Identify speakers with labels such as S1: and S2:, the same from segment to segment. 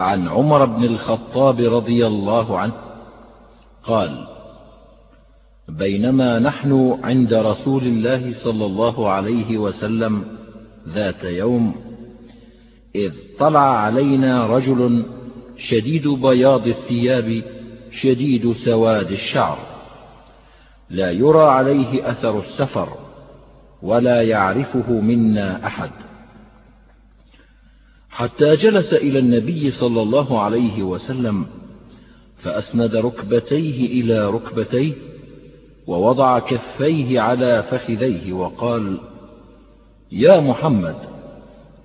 S1: عن عمر بن الخطاب رضي الله عنه قال بينما نحن عند رسول الله صلى الله عليه وسلم ذات يوم إذ طلع علينا رجل شديد بياض الثياب شديد سواد الشعر لا يرى عليه أثر السفر ولا يعرفه منا أحد حتى جلس إلى النبي صلى الله عليه وسلم فأسند ركبتيه إلى ركبتيه ووضع كفيه على فخذيه وقال يا محمد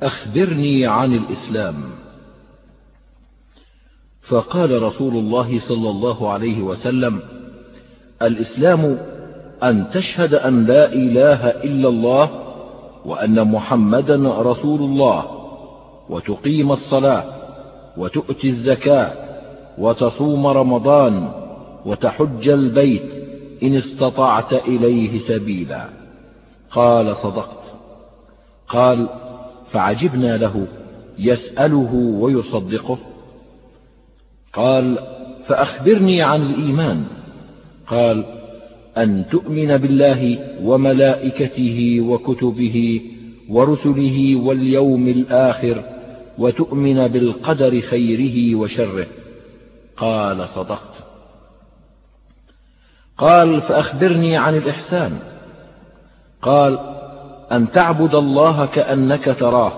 S1: أخبرني عن الإسلام فقال رسول الله صلى الله عليه وسلم الإسلام أن تشهد أن لا إله إلا الله وأن محمدا رسول الله وتقيم الصلاة وتؤتي الزكاة وتصوم رمضان وتحج البيت إن استطعت إليه سبيلا قال صدقت قال فعجبنا له يسأله ويصدقه قال فأخبرني عن الإيمان قال أن تؤمن بالله وملائكته وكتبه ورسله واليوم الآخر وتؤمن بالقدر خيره وشره قال صدقت قال فأخبرني عن الإحسان قال أن تعبد الله كأنك تراه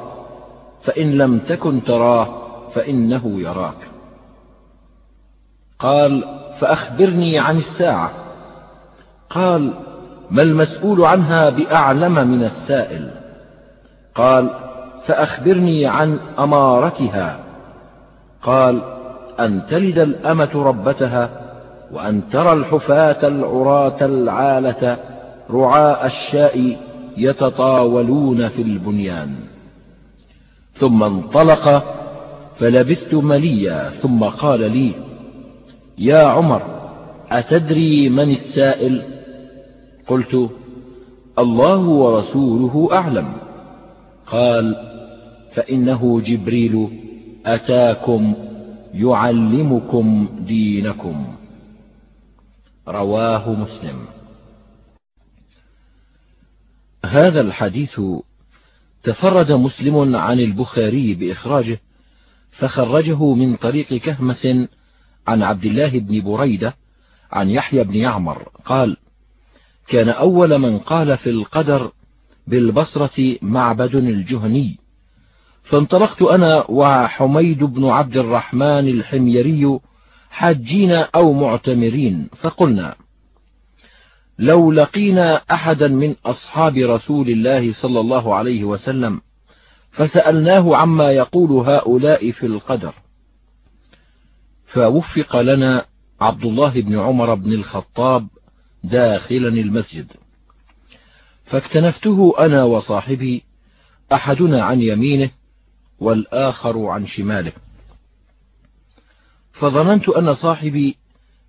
S1: فإن لم تكن تراه فإنه يراك قال فأخبرني عن الساعة قال ما المسؤول عنها بأعلم من السائل قال فأخبرني عن أمارتها قال أن تلد الأمة ربتها وأن ترى الحفاة العراة العالة رعاء الشاء يتطاولون في البنيان ثم انطلق فلبثت مليا ثم قال لي يا عمر أتدري من السائل قلت الله ورسوله أعلم قال فإنه جبريل أتاكم يعلمكم دينكم رواه مسلم هذا الحديث تفرد مسلم عن البخاري بإخراجه فخرجه من طريق كهمس عن عبد الله بن بريدة عن يحيى بن يعمر قال كان أول من قال في القدر بالبصرة معبد الجهني فانطلقت أنا وحميد بن عبد الرحمن الحميري حاجين أو معتمرين فقلنا لو لقينا أحدا من أصحاب رسول الله صلى الله عليه وسلم فسألناه عما يقول هؤلاء في القدر فوفق لنا عبد الله بن عمر بن الخطاب داخلا المسجد فاكتنفته أنا وصاحبي أحدنا عن يمينه والآخر عن شماله فظننت أن صاحبي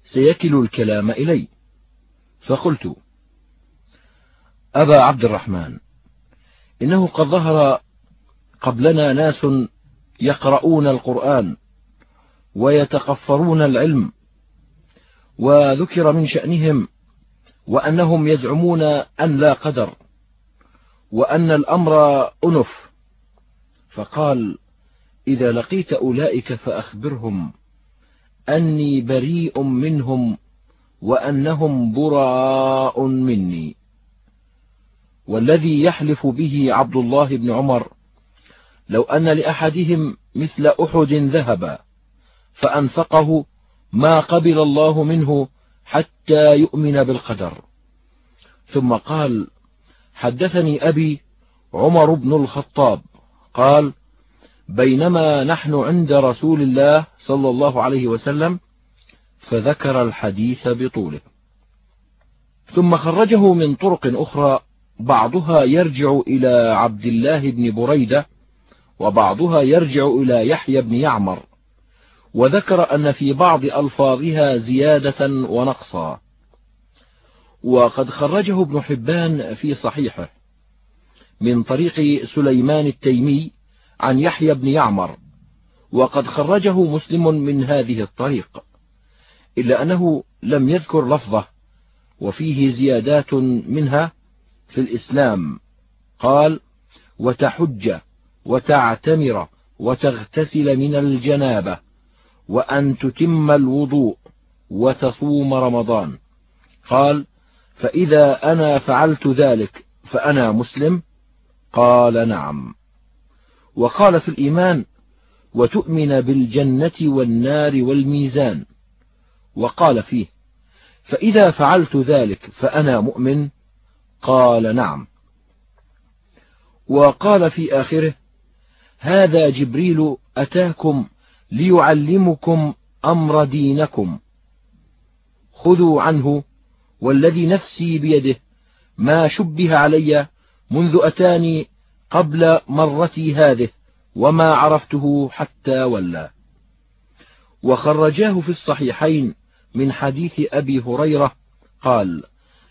S1: سيكل الكلام إلي فقلت أبا عبد الرحمن إنه قد ظهر قبلنا ناس يقرؤون القرآن ويتقفرون العلم وذكر من شأنهم وأنهم يزعمون أن لا قدر وأن الأمر أنف فقال إذا لقيت أولئك فأخبرهم أني بريء منهم وأنهم براء مني والذي يحلف به عبد الله بن عمر لو أن لأحدهم مثل أحد ذهبا فأنفقه ما قبل الله منه حتى يؤمن بالقدر ثم قال حدثني أبي عمر بن الخطاب قال بينما نحن عند رسول الله صلى الله عليه وسلم فذكر الحديث بطوله ثم خرجه من طرق أخرى بعضها يرجع إلى عبد الله بن بريدة وبعضها يرجع إلى يحيى بن يعمر وذكر أن في بعض ألفاظها زيادة ونقصا وقد خرجه ابن حبان في صحيحه من طريق سليمان التيمي عن يحيى بن يعمر وقد خرجه مسلم من هذه الطريق إلا أنه لم يذكر لفظه وفيه زيادات منها في الإسلام قال وتحج وتعتمر وتغتسل من الجنابة وأن تتم الوضوء وتصوم رمضان قال فإذا أنا فعلت ذلك فأنا مسلم قال نعم وقال في الإيمان وتؤمن بالجنة والنار والميزان وقال فيه فإذا فعلت ذلك فأنا مؤمن قال نعم وقال في آخره هذا جبريل أتاكم ليعلمكم أمر دينكم خذوا عنه والذي نفسي بيده ما شبه علي منذ أتاني قبل مرتي هذه وما عرفته حتى ولى وخرجاه في الصحيحين من حديث أبي هريرة قال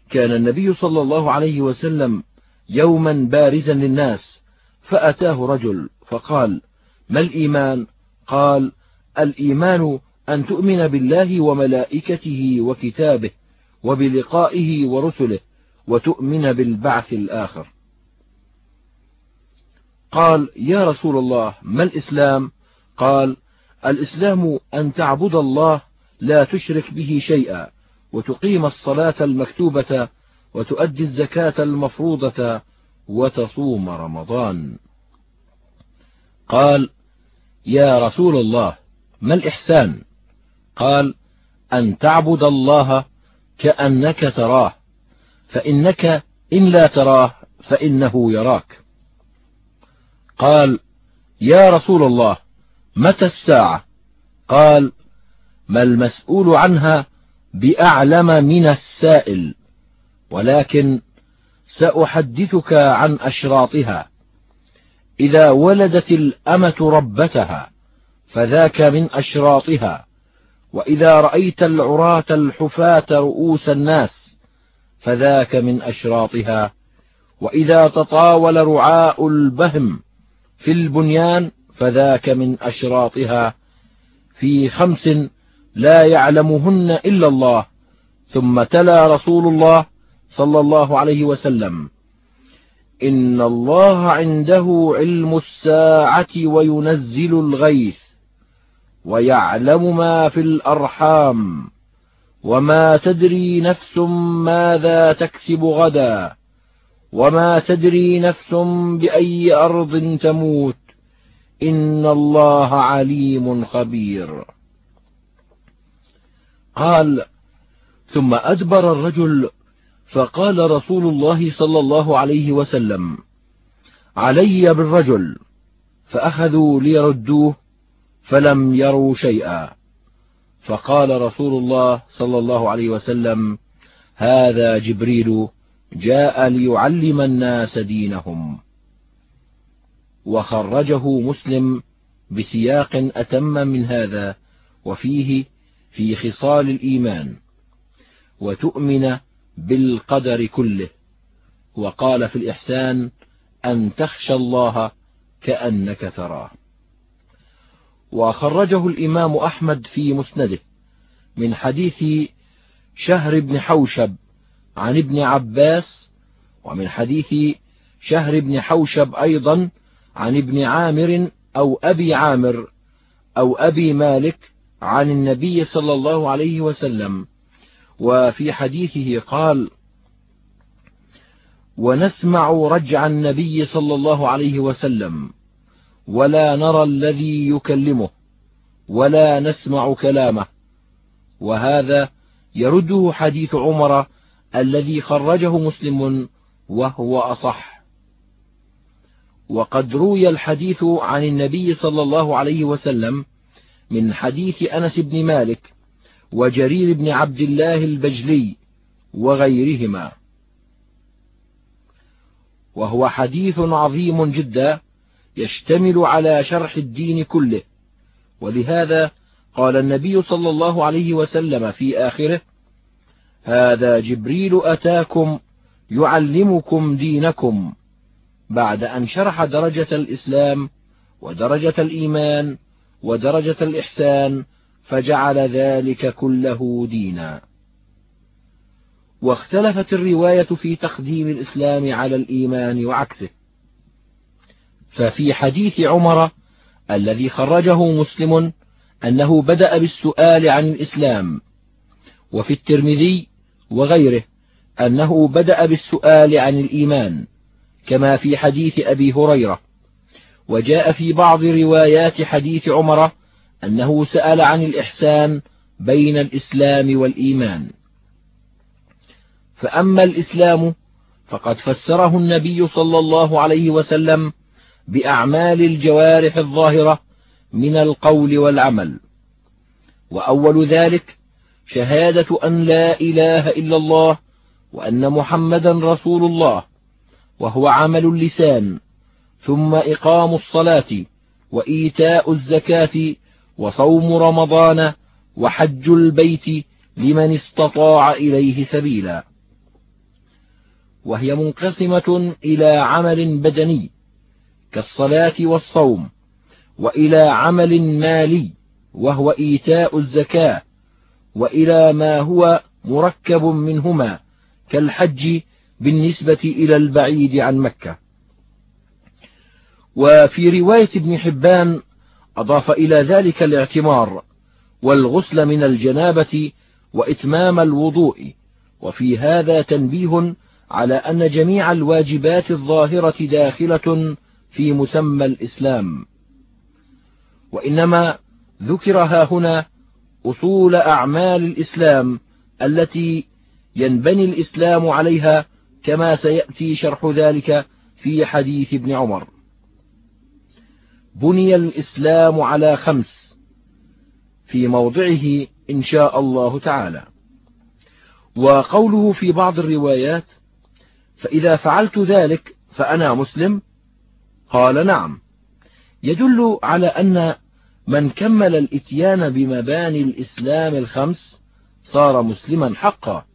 S1: كان النبي صلى الله عليه وسلم يوما بارزا للناس فأتاه رجل فقال ما الإيمان قال الإيمان أن تؤمن بالله وملائكته وكتابه وبلقائه ورسله وتؤمن بالبعث الآخر قال يا رسول الله ما الإسلام قال الإسلام أن تعبد الله لا تشرك به شيئا وتقيم الصلاة المكتوبة وتؤدي الزكاة المفروضة وتصوم رمضان قال يا رسول الله ما الإحسان قال أن تعبد الله كأنك تراه فإنك إن لا تراه فإنه يراك قال يا رسول الله متى الساعة قال ما المسؤول عنها بأعلم من السائل ولكن سأحدثك عن أشراطها إذا ولدت الأمة ربتها فذاك من أشراطها وإذا رأيت العراة الحفاة رؤوس الناس فذاك من أشراطها وإذا تطاول رعاء البهم في البنيان فذاك من أشراطها في خمس لا يعلمهن إلا الله ثم تلا رسول الله صلى الله عليه وسلم إن الله عنده علم الساعة وينزل الغيث ويعلم ما في الأرحام وما تدري نفس ماذا تكسب غدا وما تدري نفس بأي أرض تموت إن الله عليم خبير قال ثم أدبر الرجل فقال رسول الله صلى الله عليه وسلم علي بالرجل فأخذوا ليردوه فلم يروا شيئا فقال رسول الله صلى الله عليه وسلم هذا جبريل جاء ليعلم الناس دينهم وخرجه مسلم بسياق أتم من هذا وفيه في خصال الإيمان وتؤمن بالقدر كله وقال في الإحسان أن تخشى الله كأنك تراه وخرجه الإمام أحمد في مسنده من حديث شهر بن حوشب عن ابن عباس ومن حديث شهر بن حوشب أيضا عن ابن عامر أو أبي عامر أو أبي مالك عن النبي صلى الله عليه وسلم وفي حديثه قال ونسمع رجع النبي صلى الله عليه وسلم ولا نرى الذي يكلمه ولا نسمع كلامه وهذا يرده حديث عمر الذي خرجه مسلم وهو أصح وقد روي الحديث عن النبي صلى الله عليه وسلم من حديث أنس بن مالك وجرير بن عبد الله البجلي وغيرهما وهو حديث عظيم جدا يشتمل على شرح الدين كله ولهذا قال النبي صلى الله عليه وسلم في آخره هذا جبريل أتاكم يعلمكم دينكم بعد أن شرح درجة الإسلام ودرجة الإيمان ودرجة الإحسان فجعل ذلك كله دينا واختلفت الرواية في تقديم الإسلام على الإيمان وعكسه ففي حديث عمر الذي خرجه مسلم أنه بدأ بالسؤال عن الإسلام وفي الترمذي وغيره أنه بدأ بالسؤال عن الإيمان كما في حديث أبي هريرة وجاء في بعض روايات حديث عمر أنه سأل عن الإحسان بين الإسلام والإيمان فأما الإسلام فقد فسره النبي صلى الله عليه وسلم بأعمال الجوارح الظاهرة من القول والعمل وأول ذلك شهادة أن لا إله إلا الله وأن محمدا رسول الله وهو عمل اللسان ثم إقام الصلاة وإيتاء الزكاة وصوم رمضان وحج البيت لمن استطاع إليه سبيلا وهي منقسمة إلى عمل بدني كالصلاة والصوم وإلى عمل مالي وهو إيتاء الزكاة وإلى ما هو مركب منهما كالحج بالنسبة إلى البعيد عن مكة وفي رواية ابن حبان أضاف إلى ذلك الاعتمار والغسل من الجنابة وإتمام الوضوء وفي هذا تنبيه على أن جميع الواجبات الظاهرة داخلة في مسمى الإسلام وإنما ذكرها هنا أصول أعمال الإسلام التي ينبني الإسلام عليها كما سيأتي شرح ذلك في حديث ابن عمر بني الإسلام على خمس في موضعه إن شاء الله تعالى وقوله في بعض الروايات فإذا فعلت ذلك فأنا مسلم قال نعم يدل على أن من كمل الاتيان بمباني الإسلام الخمس صار مسلما حقا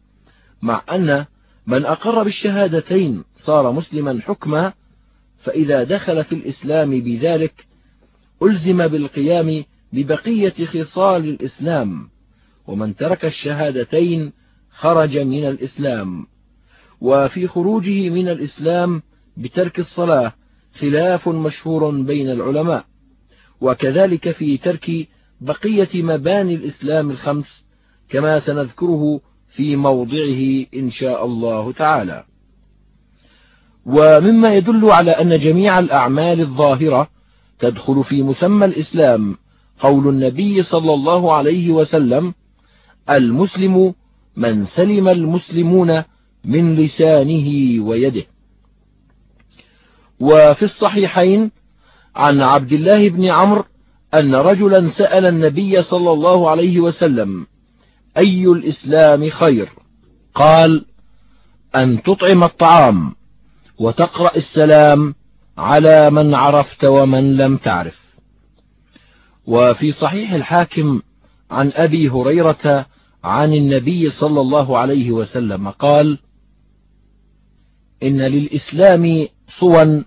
S1: مع أن من أقر بالشهادتين صار مسلما حكما فإذا دخل في الإسلام بذلك ألزم بالقيام ببقية خصال الإسلام ومن ترك الشهادتين خرج من الإسلام وفي خروجه من الإسلام بترك الصلاة خلاف مشهور بين العلماء وكذلك في ترك بقية مباني الإسلام الخمس كما سنذكره في موضعه إن شاء الله تعالى ومما يدل على أن جميع الأعمال الظاهرة تدخل في مسمى الإسلام قول النبي صلى الله عليه وسلم المسلم من سلم المسلمون من لسانه ويده وفي الصحيحين عن عبد الله بن عمرو أن رجلا سأل النبي صلى الله عليه وسلم أي الإسلام خير قال أن تطعم الطعام وتقرأ السلام على من عرفت ومن لم تعرف وفي صحيح الحاكم عن أبي هريرة عن النبي صلى الله عليه وسلم قال إن للإسلام صوا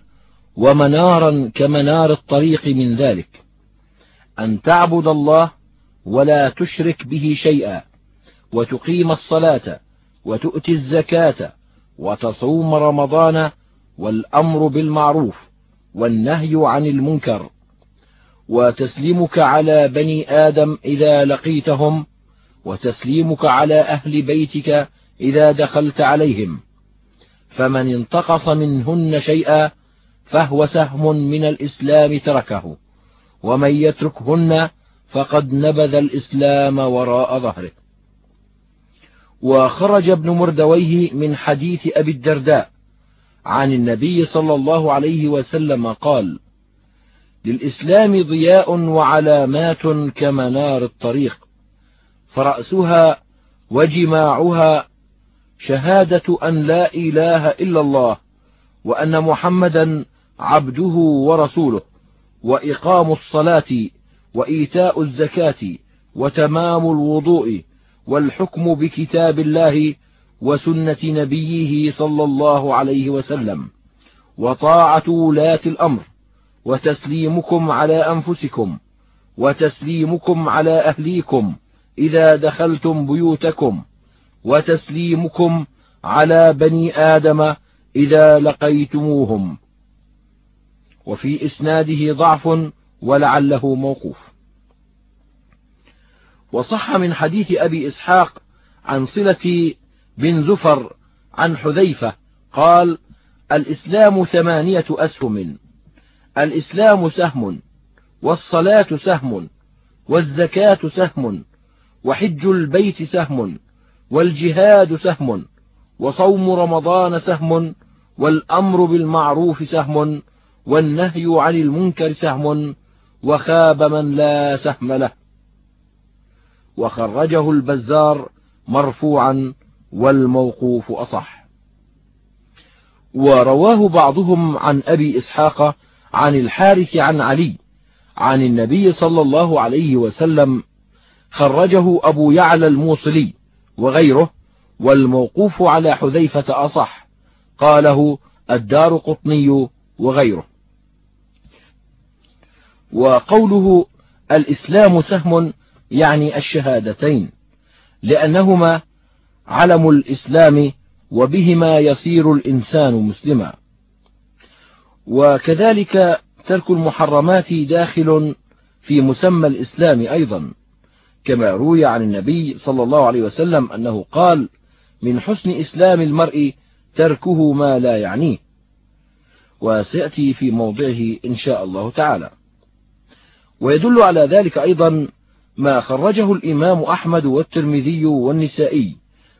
S1: ومنارا كمنار الطريق من ذلك أن تعبد الله ولا تشرك به شيئا وتقيم الصلاة وتؤتي الزكاة وتصوم رمضان والأمر بالمعروف والنهي عن المنكر وتسليمك على بني آدم إذا لقيتهم وتسليمك على أهل بيتك إذا دخلت عليهم فمن انتقص منهن شيئا فهو سهم من الإسلام تركه ومن يتركهن فقد نبذ الإسلام وراء ظهره وخرج ابن مردويه من حديث أبي الدرداء عن النبي صلى الله عليه وسلم قال للإسلام ضياء وعلامات كمنار الطريق فرأسها وجماعها شهادة أن لا إله إلا الله وأن محمدا عبده ورسوله وإقام الصلاة وإيتاء الزكاة وتمام الوضوء والحكم بكتاب الله وسنة نبيه صلى الله عليه وسلم وطاعة ولاة الأمر وتسليمكم على أنفسكم وتسليمكم على أهليكم إذا دخلتم بيوتكم وتسليمكم على بني آدم إذا لقيتموهم وفي إسناده ضعف ولعله موقوف وصح من حديث أبي إسحاق عن صلة بن زفر عن حذيفة قال الإسلام ثمانية أسهم الإسلام سهم والصلاة سهم والزكاة سهم وحج البيت سهم والجهاد سهم وصوم رمضان سهم والأمر بالمعروف سهم والنهي عن المنكر سهم وخاب من لا سهم له وخرجه البزار مرفوعا والموقوف أصح ورواه بعضهم عن أبي إسحاق عن الحارث عن علي عن النبي صلى الله عليه وسلم خرجه أبو يعلى الموصلي وغيره والموقوف على حذيفة أصح قاله الدار قطني وغيره وقوله الإسلام سهم يعني الشهادتين لأنهما علم الإسلام وبهما يصير الإنسان مسلما وكذلك ترك المحرمات داخل في مسمى الإسلام أيضا كما روي عن النبي صلى الله عليه وسلم أنه قال من حسن إسلام المرء تركه ما لا يعنيه وسيأتي في موضعه إن شاء الله تعالى ويدل على ذلك أيضا ما خرجه الإمام أحمد والترمذي والنسائي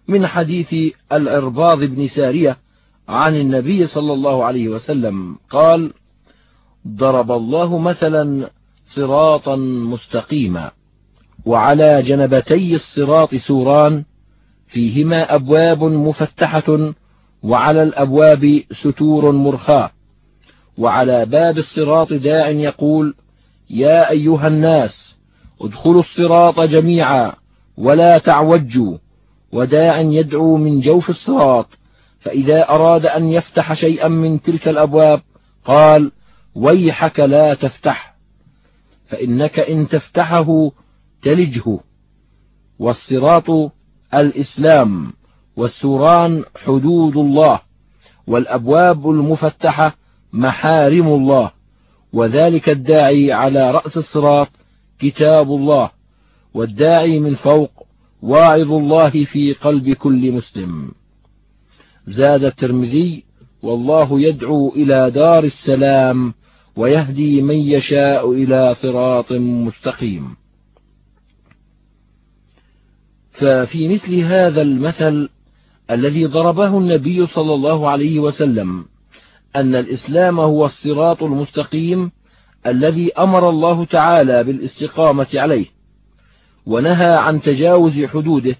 S1: من حديث العرباض بن سارية عن النبي صلى الله عليه وسلم قال ضرب الله مثلا صراطا مستقيما وعلى جنبتي الصراط سوران فيهما أبواب مفتحة وعلى الأبواب ستور مرخاة وعلى باب الصراط داع يقول يا أيها الناس ادخلوا الصراط جميعا ولا تعوجوا وداعا يدعو من جوف الصراط فإذا أراد أن يفتح شيئا من تلك الأبواب قال ويحك لا تفتح فإنك إن تفتحه تلجه والصراط الإسلام والسوران حدود الله والأبواب المفتحة محارم الله وذلك الداعي على رأس الصراط كتاب الله والداعي من فوق واعظ الله في قلب كل مسلم زاد الترمذي والله يدعو إلى دار السلام ويهدي من يشاء إلى صراط مستقيم ففي مثل هذا المثل الذي ضربه النبي صلى الله عليه وسلم أن الإسلام هو الصراط المستقيم الذي أمر الله تعالى بالاستقامة عليه ونهى عن تجاوز حدوده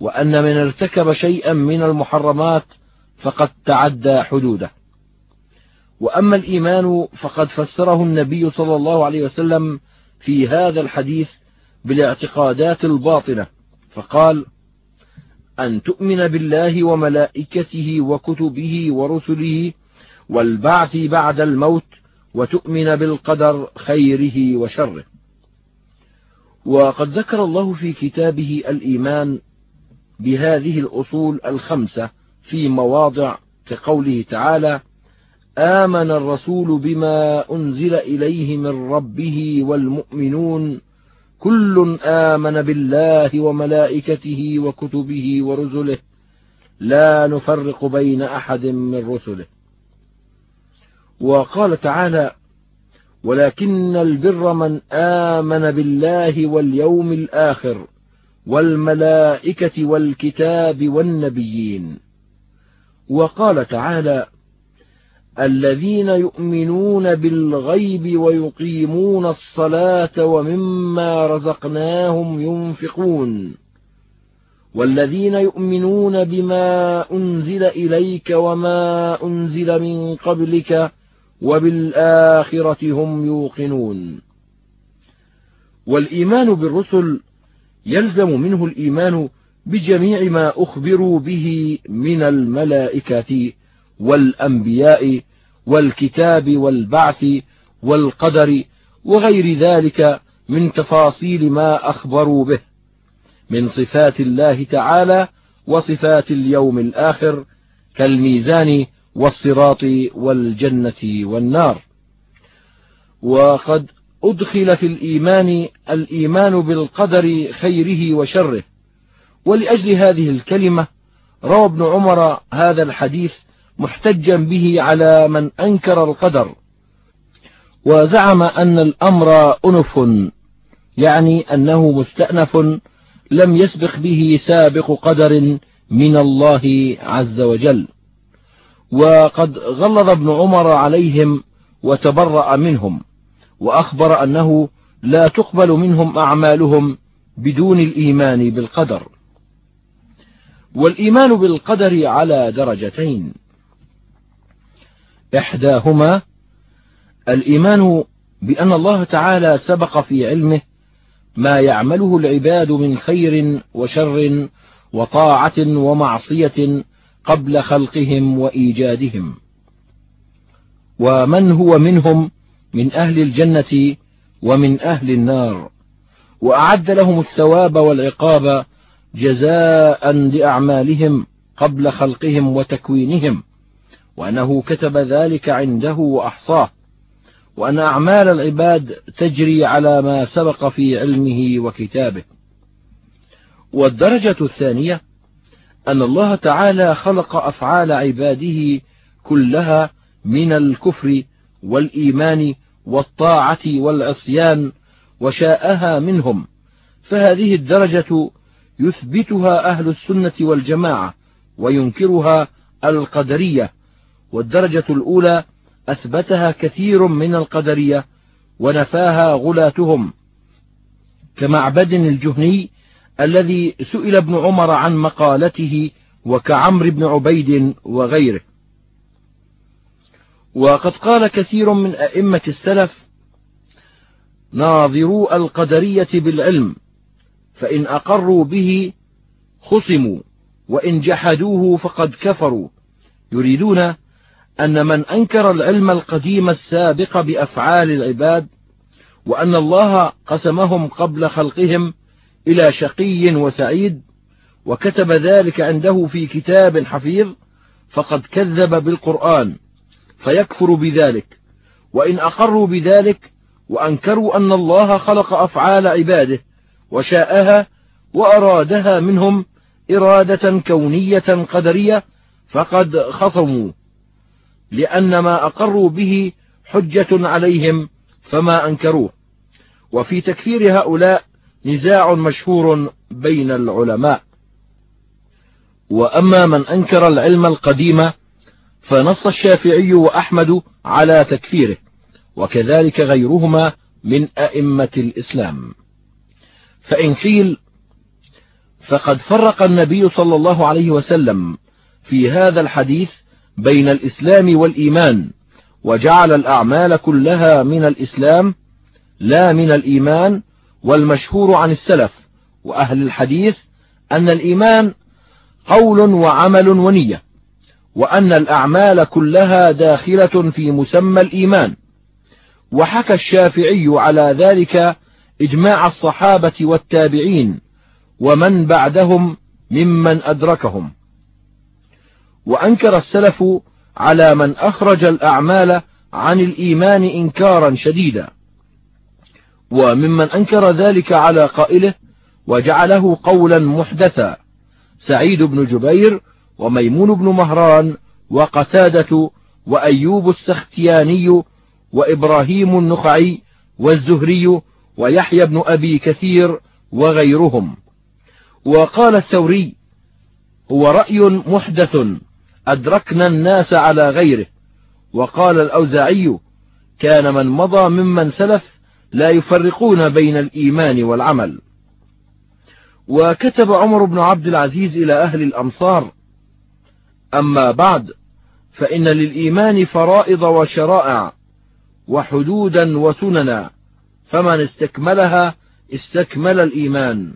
S1: وأن من ارتكب شيئا من المحرمات فقد تعدى حدوده وأما الإيمان فقد فسره النبي صلى الله عليه وسلم في هذا الحديث بالاعتقادات الباطنة فقال أن تؤمن بالله وملائكته وكتبه ورسله والبعث بعد الموت وتؤمن بالقدر خيره وشره وقد ذكر الله في كتابه الإيمان بهذه الأصول الخمسة في مواضع كقوله تعالى آمن الرسول بما أنزل إليه من ربه والمؤمنون كل آمن بالله وملائكته وكتبه ورسله لا نفرق بين أحد من رسله وقال تعالى ولكن البر من آمن بالله واليوم الآخر والملائكة والكتاب والنبيين وقال تعالى الذين يؤمنون بالغيب ويقيمون الصلاة ومما رزقناهم ينفقون والذين يؤمنون بما أنزل إليك وما أنزل من قبلك وبالآخرة هم يوقنون والإيمان بالرسل يلزم منه الإيمان بجميع ما أخبروا به من الملائكة والأنبياء والكتاب والبعث والقدر وغير ذلك من تفاصيل ما أخبروا به من صفات الله تعالى وصفات اليوم الآخر كالميزان والصراط والجنة والنار وقد أدخل في الإيمان الإيمان بالقدر خيره وشره ولأجل هذه الكلمة روى ابن عمر هذا الحديث محتجا به على من أنكر القدر وزعم أن الأمر أنف يعني أنه مستأنف لم يسبق به سابق قدر من الله عز وجل وقد غلظ ابن عمر عليهم وتبرأ منهم وأخبر أنه لا تقبل منهم أعمالهم بدون الإيمان بالقدر والإيمان بالقدر على درجتين إحداهما الإيمان بأن الله تعالى سبق في علمه ما يعمله العباد من خير وشر وطاعة ومعصية قبل خلقهم وإيجادهم ومن هو منهم من أهل الجنة ومن أهل النار وأعد لهم الثواب والعقاب جزاء لأعمالهم قبل خلقهم وتكوينهم وأنه كتب ذلك عنده وأحصاه وأن أعمال العباد تجري على ما سبق في علمه وكتابه والدرجة الثانية أن الله تعالى خلق أفعال عباده كلها من الكفر والإيمان والطاعة والعصيان وشاءها منهم فهذه الدرجة يثبتها أهل السنة والجماعة وينكرها القدرية والدرجة الأولى أثبتها كثير من القدرية ونفاها غلاتهم كمعبد الجهني الذي سئل ابن عمر عن مقالته وكعمر بن عبيد وغيره وقد قال كثير من أئمة السلف ناظرو القدرية بالعلم فإن أقروا به خصموا وإن جحدوه فقد كفروا يريدون أن من أنكر العلم القديم السابق بأفعال العباد وأن الله قسمهم قبل خلقهم إلى شقي وسعيد وكتب ذلك عنده في كتاب حفيظ فقد كذب بالقرآن فيكفر بذلك وإن أقروا بذلك وأنكروا أن الله خلق أفعال عباده وشاءها وأرادها منهم إرادة كونية قدرية فقد خصموا لأن ما أقروا به حجة عليهم فما أنكروه وفي تكفير هؤلاء نزاع مشهور بين العلماء وأما من أنكر العلم القديم فنص الشافعي وأحمد على تكفيره وكذلك غيرهما من أئمة الإسلام فإن قيل فقد فرق النبي صلى الله عليه وسلم في هذا الحديث بين الإسلام والإيمان وجعل الأعمال كلها من الإسلام لا من الإيمان والمشهور عن السلف وأهل الحديث أن الإيمان قول وعمل ونية وأن الأعمال كلها داخلة في مسمى الإيمان وحكى الشافعي على ذلك إجماع الصحابة والتابعين ومن بعدهم ممن أدركهم وأنكر السلف على من أخرج الأعمال عن الإيمان إنكارا شديدا وممن أنكر ذلك على قائله وجعله قولا محدثا سعيد بن جبير وميمون بن مهران وقتادة وأيوب السختياني وإبراهيم النخعي والزهري ويحيى بن أبي كثير وغيرهم وقال الثوري هو رأي محدث أدركنا الناس على غيره وقال الأوزاعي كان من مضى ممن سلف لا يفرقون بين الإيمان والعمل وكتب عمر بن عبد العزيز إلى أهل الأمصار أما بعد فإن للإيمان فرائض وشرائع وحدودا وسننا فمن استكملها استكمل الإيمان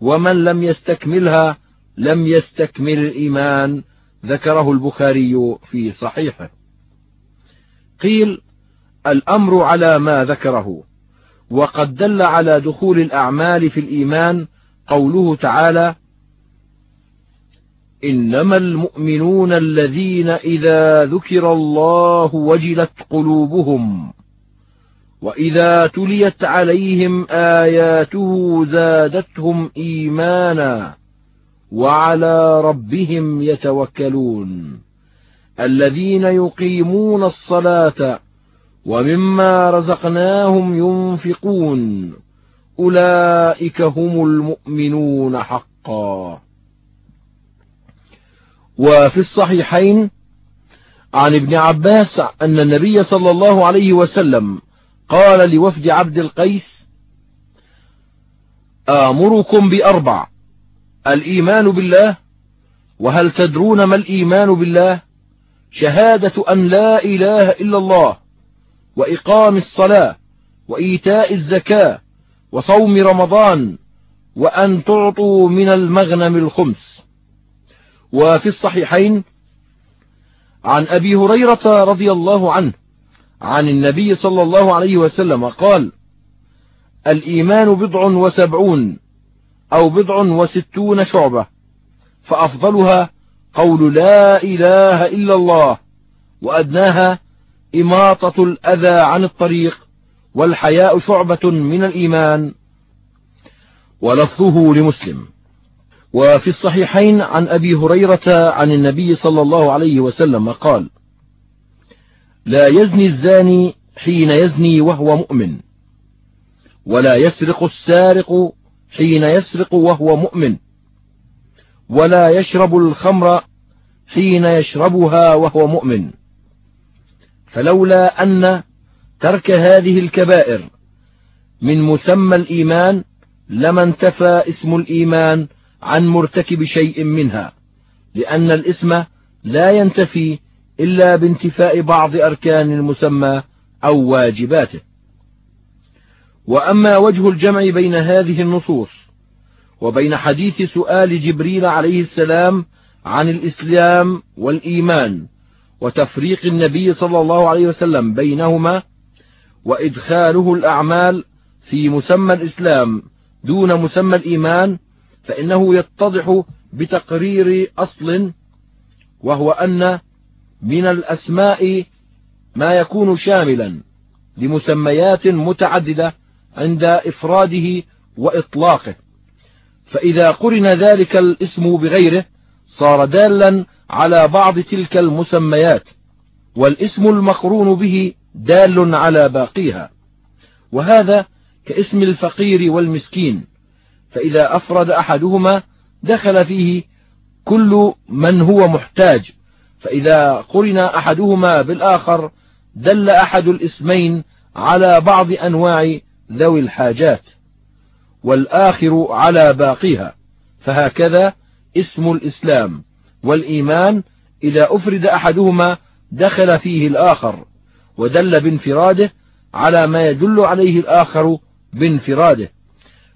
S1: ومن لم يستكملها لم يستكمل الإيمان ذكره البخاري في صحيحه قيل الأمر على ما ذكره وقد دل على دخول الأعمال في الإيمان قوله تعالى إنما المؤمنون الذين إذا ذكر الله وجلت قلوبهم وإذا تليت عليهم آياته زادتهم إيمانا وعلى ربهم يتوكلون الذين يقيمون الصلاة ومما رزقناهم ينفقون أولئك هم المؤمنون حقا وفي الصحيحين عن ابن عباس أن النبي صلى الله عليه وسلم قال لوفد عبد القيس آمركم بأربع الإيمان بالله وهل تدرون ما الإيمان بالله شهادة أن لا إله إلا الله وإقام الصلاة وإيتاء الزكاة وصوم رمضان وأن تعطوا من المغنم الخمس وفي الصحيحين عن أبي هريرة رضي الله عنه عن النبي صلى الله عليه وسلم قال الإيمان بضع وسبعون أو بضع وستون شعبة فأفضلها قول لا إله إلا الله وأدناها إماطة الأذى عن الطريق والحياء شعبة من الإيمان ولفظه لمسلم وفي الصحيحين عن أبي هريرة عن النبي صلى الله عليه وسلم قال لا يزني الزاني حين يزني وهو مؤمن ولا يسرق السارق حين يسرق وهو مؤمن ولا يشرب الخمر حين يشربها وهو مؤمن فلولا أن ترك هذه الكبائر من مسمى الإيمان لما انتفى اسم الإيمان عن مرتكب شيء منها لأن الاسم لا ينتفي إلا بانتفاء بعض أركان المسمى أو واجباته وأما وجه الجمع بين هذه النصوص وبين حديث سؤال جبريل عليه السلام عن الإسلام والإيمان وتفريق النبي صلى الله عليه وسلم بينهما وإدخاله الأعمال في مسمى الإسلام دون مسمى الإيمان فإنه يتضح بتقرير أصل وهو أن من الأسماء ما يكون شاملا لمسميات متعددة عند إفراده وإطلاقه فإذا قرن ذلك الاسم بغيره صار دالا على بعض تلك المسميات والاسم المقرون به دال على باقيها وهذا كاسم الفقير والمسكين فإذا أفرد أحدهما دخل فيه كل من هو محتاج فإذا قرن أحدهما بالآخر دل أحد الاسمين على بعض أنواع ذوي الحاجات والآخر على باقيها فهكذا اسم الإسلام والإيمان إذا أفرد أحدهما دخل فيه الآخر ودل بانفراده على ما يدل عليه الآخر بانفراده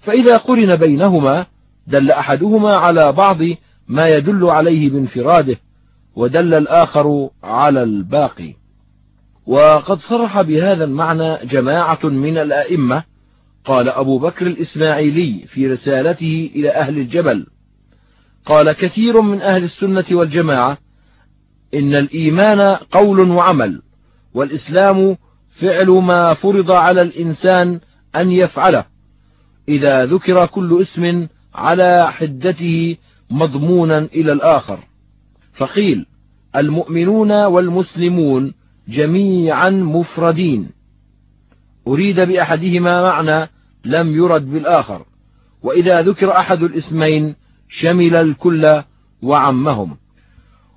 S1: فإذا قرن بينهما دل أحدهما على بعض ما يدل عليه بانفراده ودل الآخر على الباقي وقد صرح بهذا المعنى جماعة من الأئمة قال أبو بكر الإسماعيلي في رسالته إلى أهل الجبل قال كثير من أهل السنة والجماعة إن الإيمان قول وعمل والإسلام فعل ما فرض على الإنسان أن يفعله إذا ذكر كل اسم على حدته مضمونا إلى الآخر فقيل المؤمنون والمسلمون جميعا مفردين أريد بأحدهما معنى لم يرد بالآخر وإذا ذكر أحد الاسمين شمل الكل وعمهم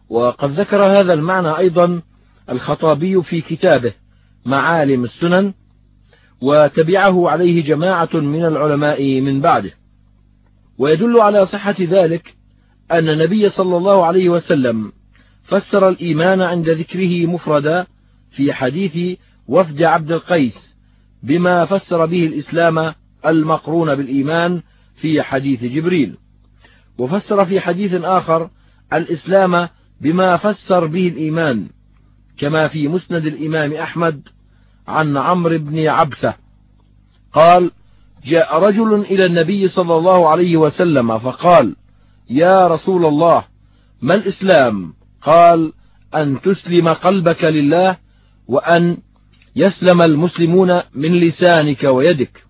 S1: وقد ذكر هذا المعنى أيضا الخطابي في كتابه معالم السنن وتبعه عليه جماعة من العلماء من بعده ويدل على صحة ذلك أن النبي صلى الله عليه وسلم فسر الإيمان عند ذكره مفردا في حديث وفد عبد القيس بما فسر به الإسلام المقرون بالإيمان في حديث جبريل وفسر في حديث آخر الإسلام بما فسر به الإيمان كما في مسند الإمام أحمد عن عمرو بن عبسة قال جاء رجل إلى النبي صلى الله عليه وسلم فقال يا رسول الله ما الإسلام قال أن تسلم قلبك لله وأن يسلم المسلمون من لسانك ويدك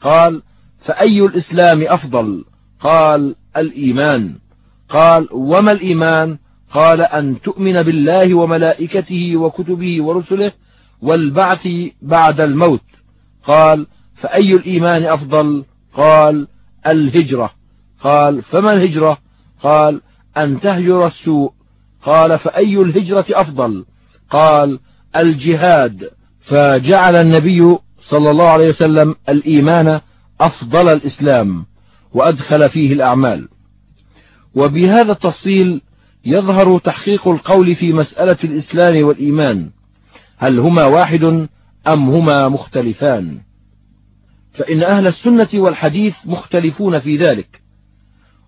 S1: قال فأي الإسلام أفضل قال الإيمان قال وما الإيمان قال أن تؤمن بالله وملائكته وكتبه ورسله والبعث بعد الموت قال فأي الإيمان أفضل قال الهجرة قال فما الهجرة قال أن تهجر السوء قال فأي الهجرة أفضل قال الجهاد فجعل النبي صلى الله عليه وسلم الإيمان أفضل الإسلام وأدخل فيه الأعمال وبهذا التفصيل يظهر تحقيق القول في مسألة الإسلام والإيمان هل هما واحد أم هما مختلفان فإن أهل السنة والحديث مختلفون في ذلك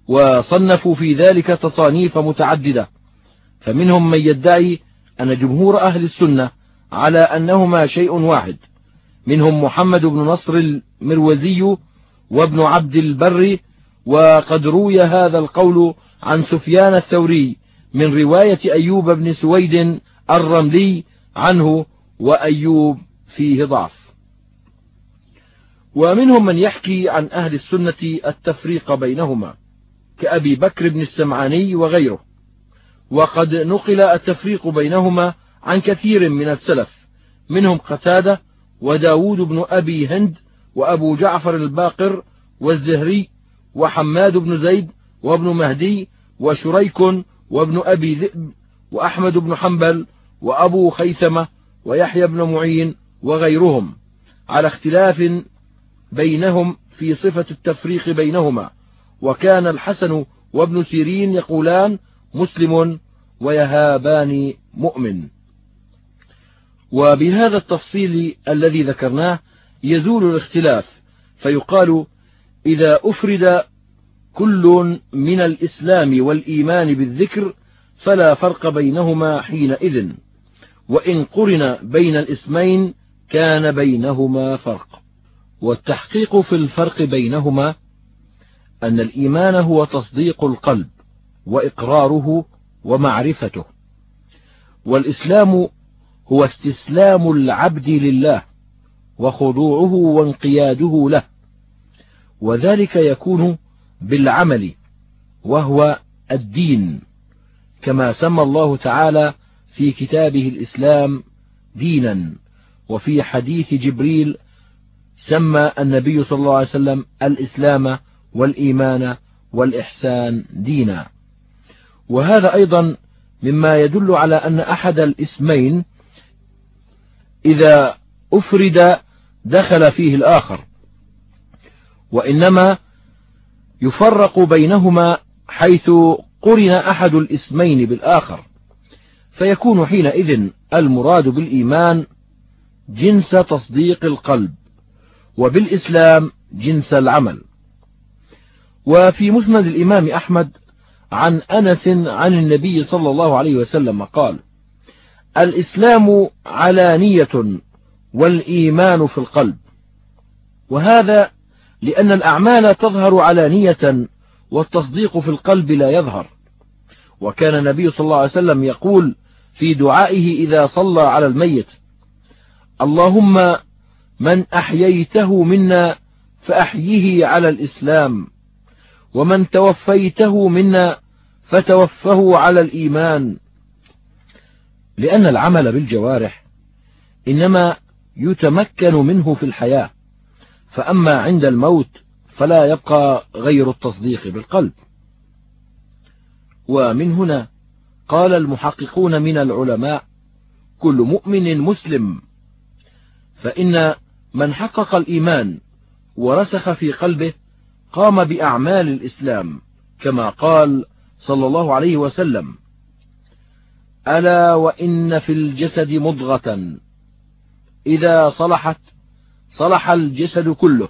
S1: وصنفوا في ذلك تصانيف متعددة فمنهم من يدعي أن جمهور أهل السنة على أنهما شيء واحد منهم محمد بن نصر المروزي وابن عبد البر وقد روي هذا القول عن سفيان الثوري من رواية أيوب بن سويد الرملي عنه وأيوب فيه ضعف ومنهم من يحكي عن أهل السنة التفريق بينهما كأبي بكر بن السمعاني وغيره وقد نقل التفريق بينهما عن كثير من السلف منهم قتادة وداود بن أبي هند وأبو جعفر الباقر والزهري وحماد بن زيد وابن مهدي وشريك وابن أبي ذئب وأحمد بن حنبل وأبو خيثمة ويحيى بن معين وغيرهم على اختلاف بينهم في صفة التفريق بينهما وكان الحسن وابن سيرين يقولان مسلم ويهابان مؤمن وبهذا التفصيل الذي ذكرناه يزول الاختلاف فيقال إذا أفرد كل من الإسلام والإيمان بالذكر فلا فرق بينهما حينئذ وإن قرن بين الاسمين كان بينهما فرق والتحقيق في الفرق بينهما أن الإيمان هو تصديق القلب وإقراره ومعرفته والإسلام هو استسلام العبد لله وخضوعه وانقياده له وذلك يكون بالعمل وهو الدين كما سمى الله تعالى في كتابه الإسلام دينا وفي حديث جبريل سمى النبي صلى الله عليه وسلم الإسلام والإيمان والإحسان دينا وهذا أيضا مما يدل على أن أحد الاسمين إذا أفرد دخل فيه الآخر وإنما يفرق بينهما حيث قرن أحد الاسمين بالآخر فيكون حينئذ المراد بالإيمان جنس تصديق القلب وبالإسلام جنس العمل وفي مسند الإمام أحمد عن أنس عن النبي صلى الله عليه وسلم قال الإسلام علانية والإيمان في القلب وهذا لأن الأعمال تظهر علانية والتصديق في القلب لا يظهر وكان النبي صلى الله عليه وسلم يقول في دعائه إذا صلى على الميت اللهم من أحييته منا فأحيه على الإسلام ومن توفيته منا فتوفه على الإيمان لأن العمل بالجوارح إنما يتمكن منه في الحياة فأما عند الموت فلا يبقى غير التصديق بالقلب ومن هنا قال المحققون من العلماء كل مؤمن مسلم فإن من حقق الإيمان ورسخ في قلبه قام بأعمال الإسلام كما قال صلى الله عليه وسلم ألا وإن في الجسد مضغة إذا صلحت صلح الجسد كله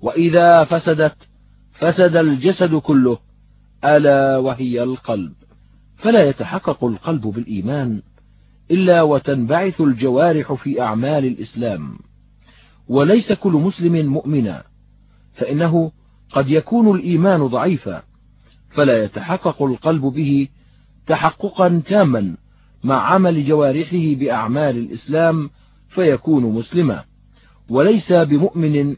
S1: وإذا فسدت فسد الجسد كله ألا وهي القلب فلا يتحقق القلب بالإيمان إلا وتنبعث الجوارح في أعمال الإسلام وليس كل مسلم مؤمنا فإنه قد يكون الإيمان ضعيفا فلا يتحقق القلب به تحققا تاما مع عمل جوارحه بأعمال الإسلام فيكون مسلما وليس بمؤمن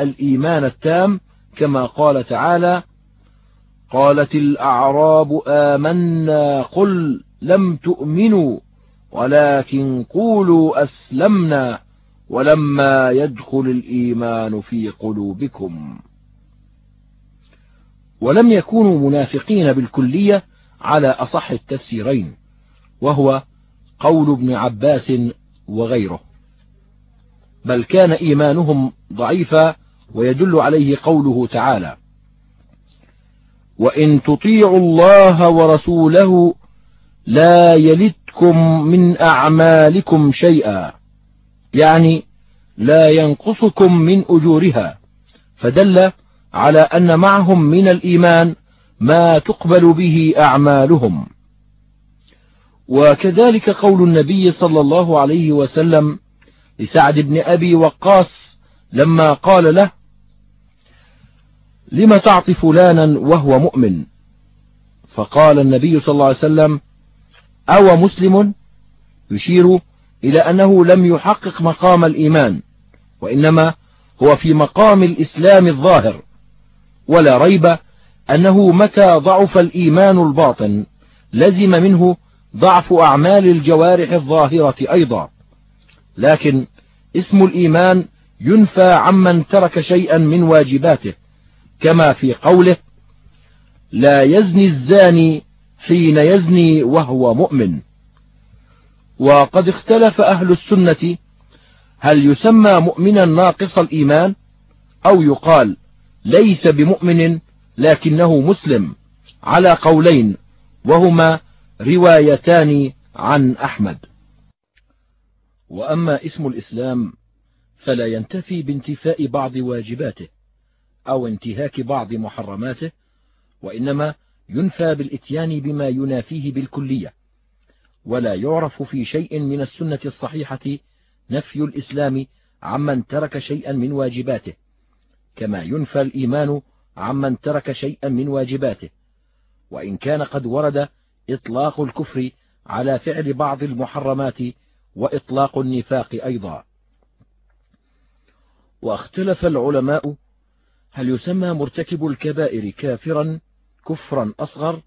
S1: الإيمان التام كما قال تعالى قالت الأعراب آمنا قل لم تؤمنوا ولكن قولوا أسلمنا ولما يدخل الإيمان في قلوبكم ولم يكونوا منافقين بالكلية على أصح التفسيرين وهو قول ابن عباس وغيره بل كان إيمانهم ضعيفا ويدل عليه قوله تعالى وإن تطيعوا الله ورسوله لا يلدكم من أعمالكم شيئا يعني لا ينقصكم من أجورها فدل على أن معهم من الإيمان ما تقبل به أعمالهم وكذلك قول النبي صلى الله عليه وسلم لسعد بن أبي وقاص لما قال له لم تعط فلانا وهو مؤمن فقال النبي صلى الله عليه وسلم أو مسلم يشير إلى أنه لم يحقق مقام الإيمان وإنما هو في مقام الإسلام الظاهر ولا ريب أنه متى ضعف الإيمان الباطن لزم منه ضعف أعمال الجوارح الظاهرة أيضا لكن اسم الإيمان ينفى عمن ترك شيئا من واجباته كما في قوله لا يزني الزاني حين يزني وهو مؤمن وقد اختلف أهل السنة هل يسمى مؤمنا ناقص الإيمان أو يقال ليس بمؤمن لكنه مسلم على قولين وهما روايتان عن أحمد وأما اسم الإسلام فلا ينتفي بانتفاء بعض واجباته أو انتهاك بعض محرماته وإنما ينفى بالإتيان بما ينافيه بالكلية ولا يعرف في شيء من السنة الصحيحة نفي الإسلام عمن ترك شيئا من واجباته كما ينفى الإيمان عمن ترك شيئا من واجباته وإن كان قد ورد إطلاق الكفر على فعل بعض المحرمات وإطلاق النفاق أيضا واختلف العلماء هل يسمى مرتكب الكبائر كافرا كفرا أصغر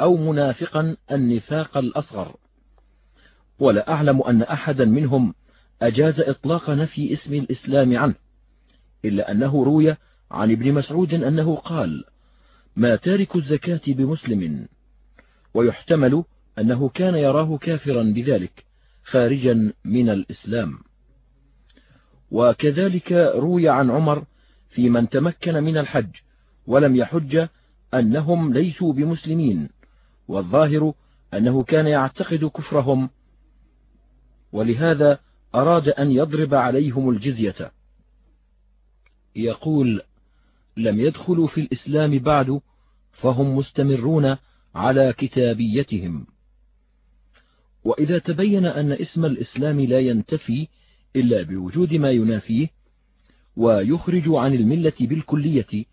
S1: أو منافقا النفاق الأصغر ولا أعلم أن أحدا منهم أجاز إطلاق نفي اسم الإسلام عنه إلا أنه روي عن ابن مسعود أنه قال ما تارك الزكاة بمسلم ويحتمل أنه كان يراه كافرا بذلك خارجا من الإسلام وكذلك روي عن عمر في من تمكن من الحج ولم يحج أنهم ليسوا بمسلمين والظاهر أنه كان يعتقد كفرهم ولهذا أراد أن يضرب عليهم الجزية يقول لم يدخلوا في الإسلام بعد فهم مستمرون على كتابيتهم وإذا تبين أن اسم الإسلام لا ينتفي إلا بوجود ما ينافيه ويخرج عن الملة بالكلية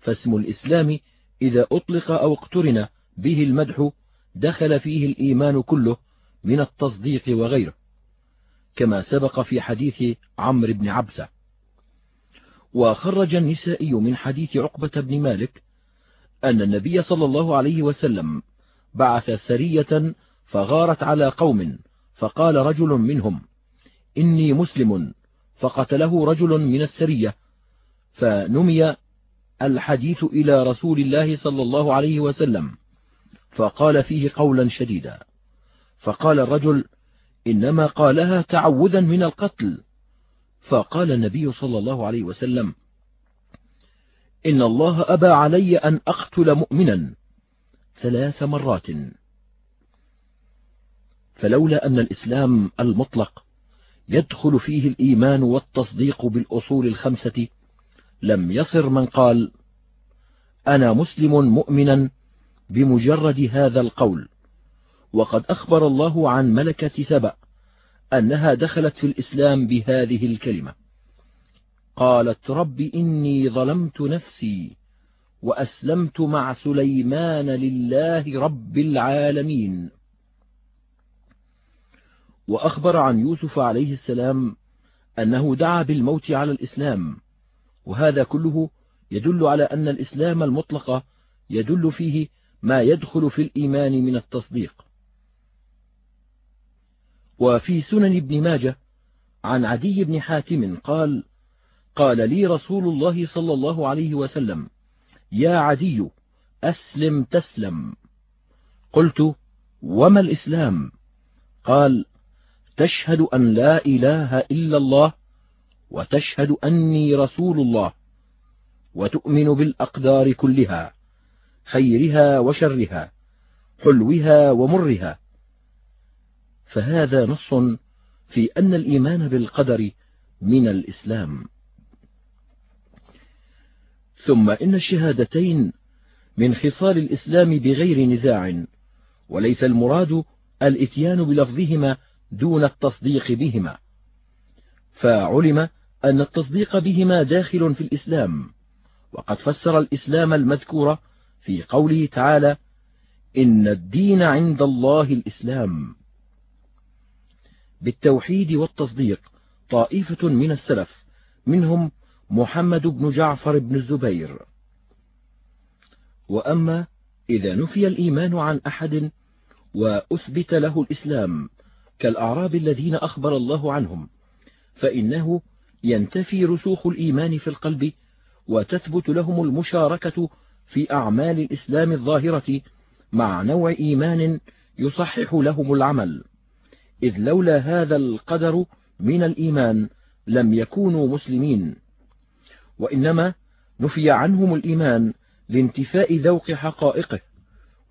S1: فاسم الإسلام إذا أطلق أو اقترن به المدح دخل فيه الإيمان كله من التصديق وغيره كما سبق في حديث عمرو بن عبسة وخرج النسائي من حديث عقبة بن مالك أن النبي صلى الله عليه وسلم بعث سرية فغارت على قوم فقال رجل منهم إني مسلم فقتله رجل من السرية فنمي الحديث إلى رسول الله صلى الله عليه وسلم فقال فيه قولا شديدا فقال الرجل إنما قالها تعوذا من القتل فقال النبي صلى الله عليه وسلم إن الله أبى علي أن أقتل مؤمنا ثلاث مرات فلولا أن الإسلام المطلق يدخل فيه الإيمان والتصديق بالأصول الخمسة لم يصر من قال أنا مسلم مؤمنا بمجرد هذا القول وقد أخبر الله عن ملكة سبأ أنها دخلت في الإسلام بهذه الكلمة قالت رب إني ظلمت نفسي وأسلمت مع سليمان لله رب العالمين وأخبر عن يوسف عليه السلام أنه دعا بالموت على الإسلام وهذا كله يدل على أن الإسلام المطلق يدل فيه ما يدخل في الإيمان من التصديق وفي سنن ابن ماجه عن عدي بن حاتم قال قال لي رسول الله صلى الله عليه وسلم يا عدي أسلم تسلم قلت وما الإسلام قال تشهد أن لا إله إلا الله وتشهد أني رسول الله وتؤمن بالأقدار كلها خيرها وشرها حلوها ومرها فهذا نص في أن الإيمان بالقدر من الإسلام ثم إن الشهادتين من خصال الإسلام بغير نزاع وليس المراد الاتيان بلفظهما دون التصديق بهما فعلم أن التصديق بهما داخل في الإسلام وقد فسر الإسلام المذكور في قوله تعالى إن الدين عند الله الإسلام بالتوحيد والتصديق طائفة من السلف منهم محمد بن جعفر بن الزبير وأما إذا نفي الإيمان عن أحد وأثبت له الإسلام كالأعراب الذين أخبر الله عنهم فإنه ينتفي رسوخ الإيمان في القلب وتثبت لهم المشاركة في أعمال الإسلام الظاهرة مع نوع إيمان يصحح لهم العمل إذ لولا هذا القدر من الإيمان لم يكونوا مسلمين وإنما نفي عنهم الإيمان لانتفاء ذوق حقائقه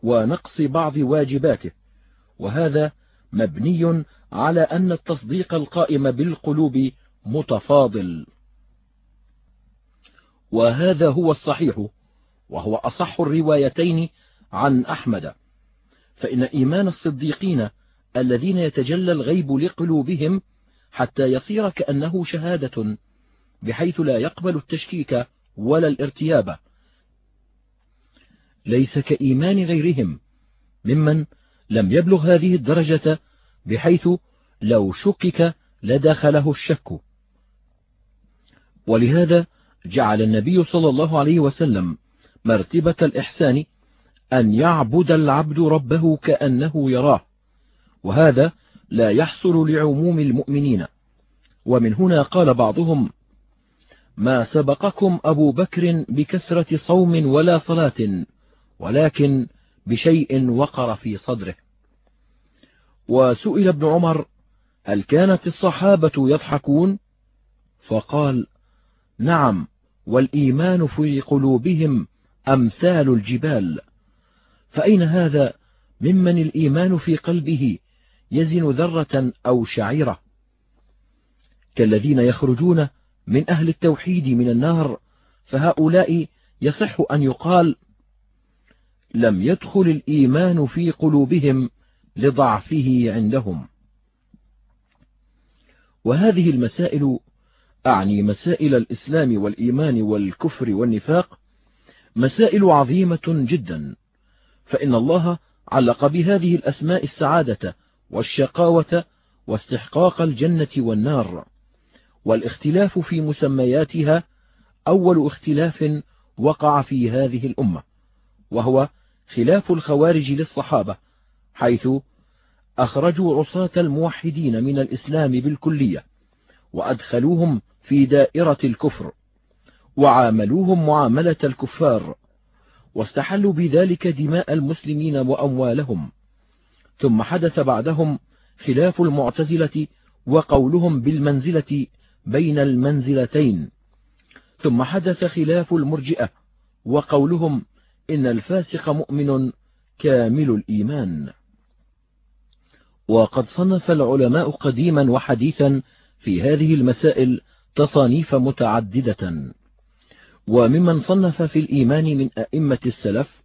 S1: ونقص بعض واجباته وهذا مبني على أن التصديق القائم بالقلوب متفاضل وهذا هو الصحيح وهو أصح الروايتين عن أحمد فإن إيمان الصديقين الذين يتجلى الغيب لقلوبهم حتى يصير كأنه شهادة بحيث لا يقبل التشكيك ولا الارتياب ليس كإيمان غيرهم ممن لم يبلغ هذه الدرجة بحيث لو شكك لدخله الشك ولهذا جعل النبي صلى الله عليه وسلم مرتبة الإحسان أن يعبد العبد ربه كأنه يراه وهذا لا يحصل لعموم المؤمنين ومن هنا قال بعضهم ما سبقكم أبو بكر بكسرة صوم ولا صلاة ولكن بشيء وقر في صدره وسئل ابن عمر هل كانت الصحابة يضحكون فقال نعم والإيمان في قلوبهم أمثال الجبال فأين هذا ممن الإيمان في قلبه يزن ذرة أو شعيرة كالذين يخرجون من أهل التوحيد من النار فهؤلاء يصح أن يقال لم يدخل الإيمان في قلوبهم لضعفه عندهم وهذه المسائل أعني مسائل الإسلام والإيمان والكفر والنفاق مسائل عظيمة جدا فإن الله علق بهذه الأسماء السعادة والشقاوة واستحقاق الجنة والنار والاختلاف في مسمياتها أول اختلاف وقع في هذه الأمة وهو خلاف الخوارج للصحابة حيث أخرجوا عصاة الموحدين من الإسلام بالكلية وأدخلوهم في دائرة الكفر وعاملوهم معاملة الكفار واستحلوا بذلك دماء المسلمين وأموالهم ثم حدث بعدهم خلاف المعتزلة وقولهم بالمنزلة بين المنزلتين ثم حدث خلاف المرجئة وقولهم إن الفاسق مؤمن كامل الإيمان وقد صنف العلماء قديما وحديثا في هذه المسائل تصانيف متعددة وممن صنف في الإيمان من أئمة السلف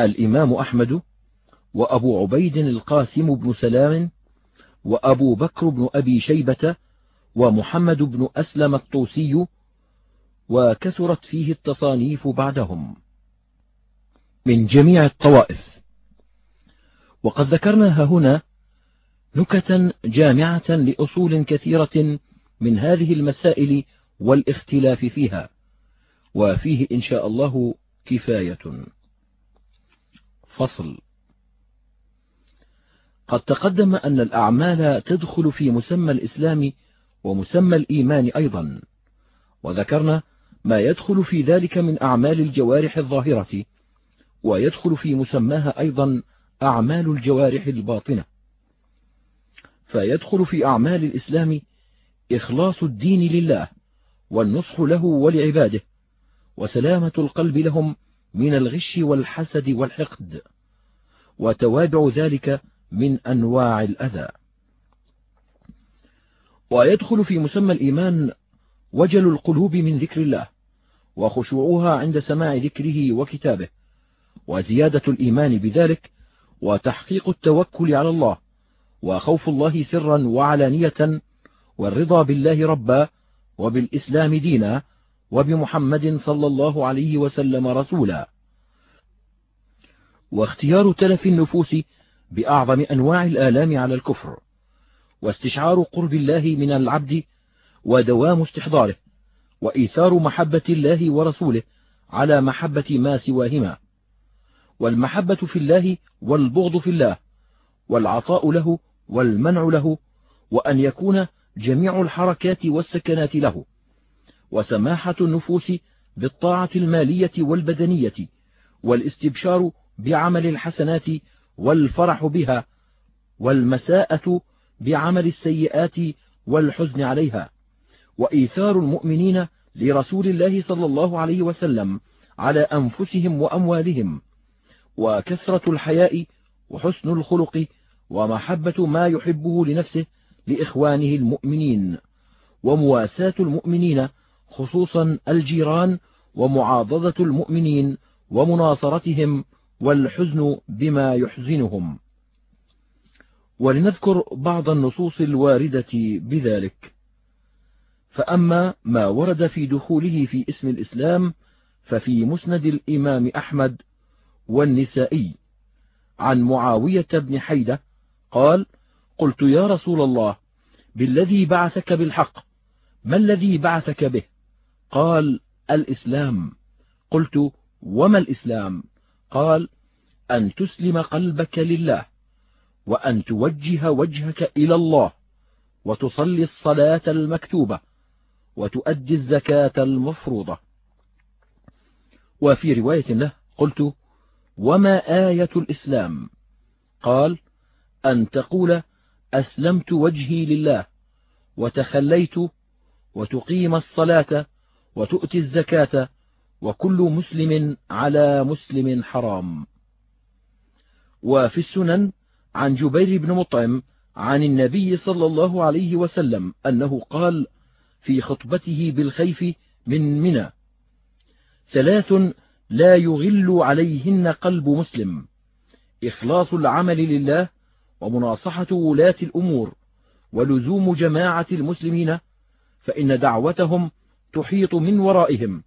S1: الإمام أحمد وأبو عبيد القاسم بن سلام وأبو بكر بن أبي شيبة ومحمد بن أسلم الطوسي وكثرت فيه التصانيف بعدهم من جميع الطوائف وقد ذكرنا هنا نكتا جامعة لأصول كثيرة من هذه المسائل والاختلاف فيها وفيه إن شاء الله كفاية فصل قد تقدم أن الأعمال تدخل في مسمى الإسلام ومسمى الإيمان أيضا وذكرنا ما يدخل في ذلك من أعمال الجوارح الظاهرة ويدخل في مسماها أيضا أعمال الجوارح الباطنة فيدخل في أعمال الإسلام إخلاص الدين لله والنصح له ولعباده وسلامة القلب لهم من الغش والحسد والحقد وتوابع ذلك من أنواع الأذى ويدخل في مسمى الإيمان وجل القلوب من ذكر الله وخشوعها عند سماع ذكره وكتابه وزيادة الإيمان بذلك وتحقيق التوكل على الله وخوف الله سرا وعلانية والرضا بالله ربا وبالإسلام دينا وبمحمد صلى الله عليه وسلم رسولا واختيار تلف النفوس بأعظم أنواع الآلام على الكفر واستشعار قرب الله من العبد ودوام استحضاره وإيثار محبة الله ورسوله على محبة ما سواهما والمحبة في الله والبغض في الله والعطاء له والمنع له وأن يكون جميع الحركات والسكنات له وسماحة النفوس بالطاعة المالية والبدنية والاستبشار بعمل الحسنات والفرح بها والمساءة بعمل السيئات والحزن عليها وإيثار المؤمنين لرسول الله صلى الله عليه وسلم على أنفسهم وأموالهم وكثرة الحياء وحسن الخلق ومحبة ما يحبه لنفسه لإخوانه المؤمنين ومواساة المؤمنين خصوصا الجيران ومعاضدة المؤمنين ومناصرتهم والحزن بما يحزنهم ولنذكر بعض النصوص الواردة بذلك فأما ما ورد في دخوله في اسم الإسلام ففي مسند الإمام أحمد والنسائي عن معاوية بن حيدة قال قلت يا رسول الله بالذي بعثك بالحق ما الذي بعثك به قال الإسلام قلت وما الإسلام قال أن تسلم قلبك لله وأن توجه وجهك إلى الله وتصلي الصلاة المكتوبة وتؤدي الزكاة المفروضة وفي رواية له قلت وما آية الإسلام قال أن تقول أسلمت وجهي لله وتخليت وتقيم الصلاة وتؤتي الزكاة وكل مسلم على مسلم حرام وفي السنن عن جبير بن مطعم عن النبي صلى الله عليه وسلم أنه قال في خطبته بالخيف من منى ثلاث لا يغل عليهن قلب مسلم إخلاص العمل لله ومناصحة ولاة الأمور ولزوم جماعة المسلمين فإن دعوتهم تحيط من ورائهم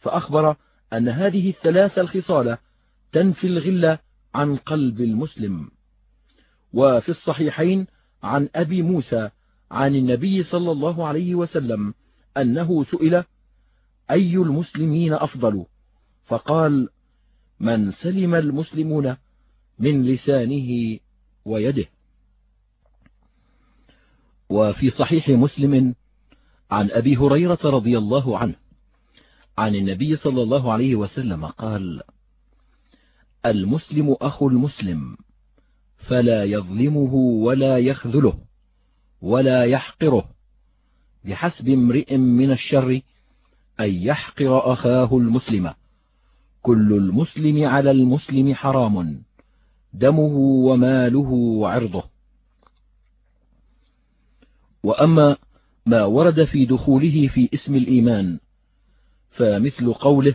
S1: فأخبر أن هذه الثلاث الخصال تنفي الغل عن قلب المسلم وفي الصحيحين عن أبي موسى عن النبي صلى الله عليه وسلم أنه سئل أي المسلمين أفضل فقال من سلم المسلمون من لسانه ويده وفي صحيح مسلم عن أبي هريرة رضي الله عنه عن النبي صلى الله عليه وسلم قال المسلم أخو المسلم فلا يظلمه ولا يخذله ولا يحقره بحسب امرئ من الشر أن يحقر أخاه المسلم كل المسلم على المسلم حرام دمه وماله وعرضه وأما ما ورد في دخوله في اسم الإيمان فمثل قوله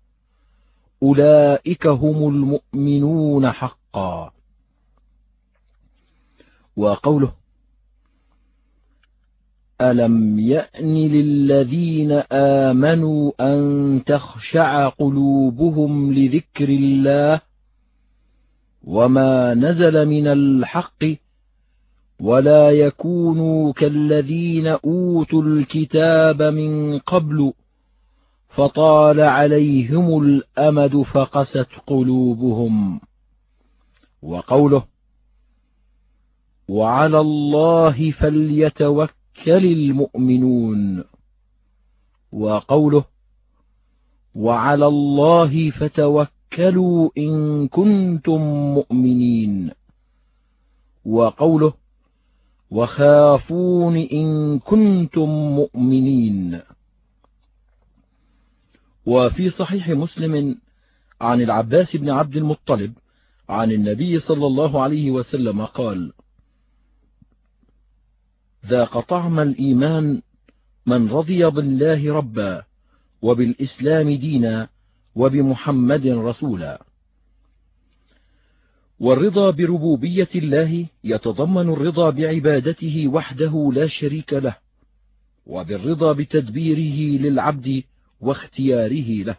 S1: أولئك هم المؤمنون حقا وقوله ألم يأن للذين آمنوا أن تخشع قلوبهم لذكر الله وما نزل من الحق ولا يكونوا كالذين أوتوا الكتاب من قبل فطال عليهم الأمد فقست قلوبهم وقوله وعلى الله فليتوكل المؤمنون وقوله وعلى الله فتوكلوا إن كنتم مؤمنين وقوله وخافون إن كنتم مؤمنين وفي صحيح مسلم عن العباس بن عبد المطلب عن النبي صلى الله عليه وسلم قال ذاق طعم الإيمان من رضي بالله ربا وبالإسلام دينا وبمحمد رسولا والرضا بربوبية الله يتضمن الرضا بعبادته وحده لا شريك له وبالرضا بتدبيره للعبد واختياره له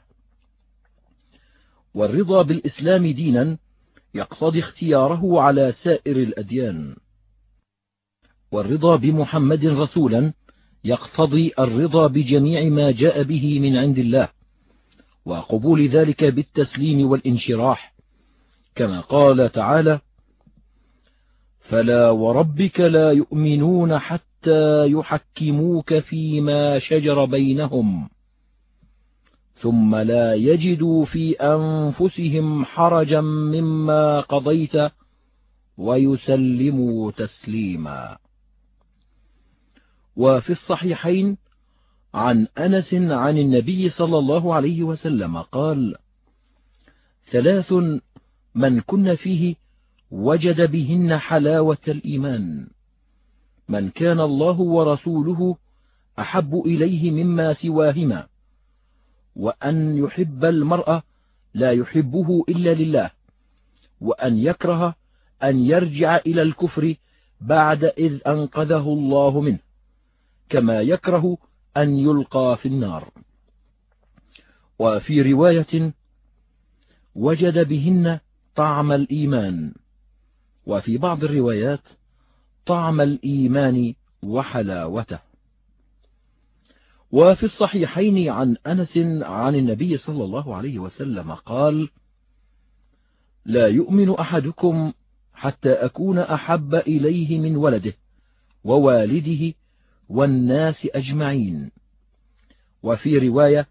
S1: والرضا بالإسلام دينا يقتضي اختياره على سائر الأديان والرضا بمحمد رسولا يقتضي الرضا بجميع ما جاء به من عند الله وقبول ذلك بالتسليم والانشراح كما قال تعالى فلا وربك لا يؤمنون حتى يحكموك فيما شجر بينهم ثم لا يجدوا في أنفسهم حرجا مما قضيت ويسلموا تسليما وفي الصحيحين عن أنس عن النبي صلى الله عليه وسلم قال ثلاث من كن فيه وجد بهن حلاوة الإيمان من كان الله ورسوله أحب إليه مما سواهما وأن يحب المرأة لا يحبه إلا لله وأن يكره أن يرجع إلى الكفر بعد إذ أنقذه الله منه كما يكره أن يلقى في النار وفي رواية وجد بهن طعم الإيمان وفي بعض الروايات طعم الإيمان وحلاوته وفي الصحيحين عن أنس عن النبي صلى الله عليه وسلم قال لا يؤمن أحدكم حتى أكون أحب إليه من ولده ووالده والناس أجمعين وفي رواية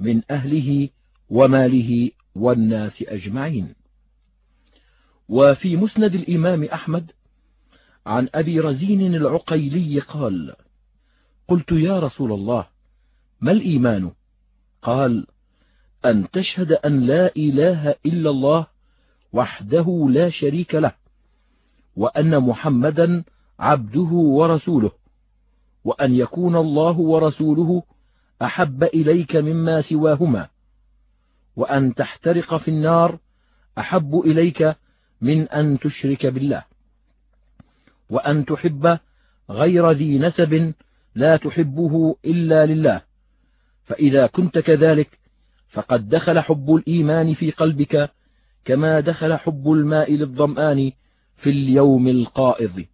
S1: من أهله وماله والناس أجمعين وفي مسند الإمام أحمد عن أبي رزين العقيلي قال قلت يا رسول الله ما الإيمان قال أن تشهد أن لا إله إلا الله وحده لا شريك له وأن محمدا عبده ورسوله وأن يكون الله ورسوله أحب إليك مما سواهما وأن تحترق في النار أحب إليك من أن تشرك بالله وأن تحب غير ذي نسب لا تحبه إلا لله فإذا كنت كذلك فقد دخل حب الإيمان في قلبك كما دخل حب الماء للظمآن في اليوم القائض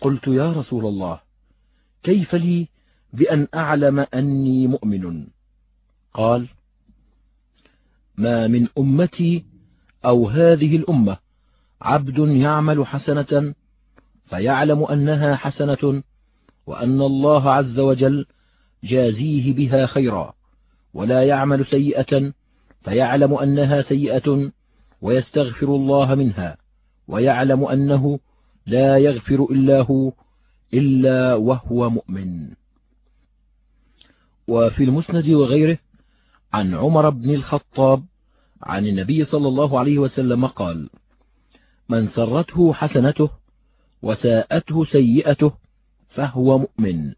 S1: قلت يا رسول الله كيف لي بأن أعلم أني مؤمن قال ما من أمتي أو هذه الأمة عبد يعمل حسنة فيعلم أنها حسنة وأن الله عز وجل جازيه بها خيرا ولا يعمل سيئة فيعلم أنها سيئة ويستغفر الله منها ويعلم أنه لا يغفر إلا هو إلا وهو مؤمن وفي المسند وغيره عن عمر بن الخطاب عن النبي صلى الله عليه وسلم قال من سرته حسنته وساءته سيئته فهو مؤمن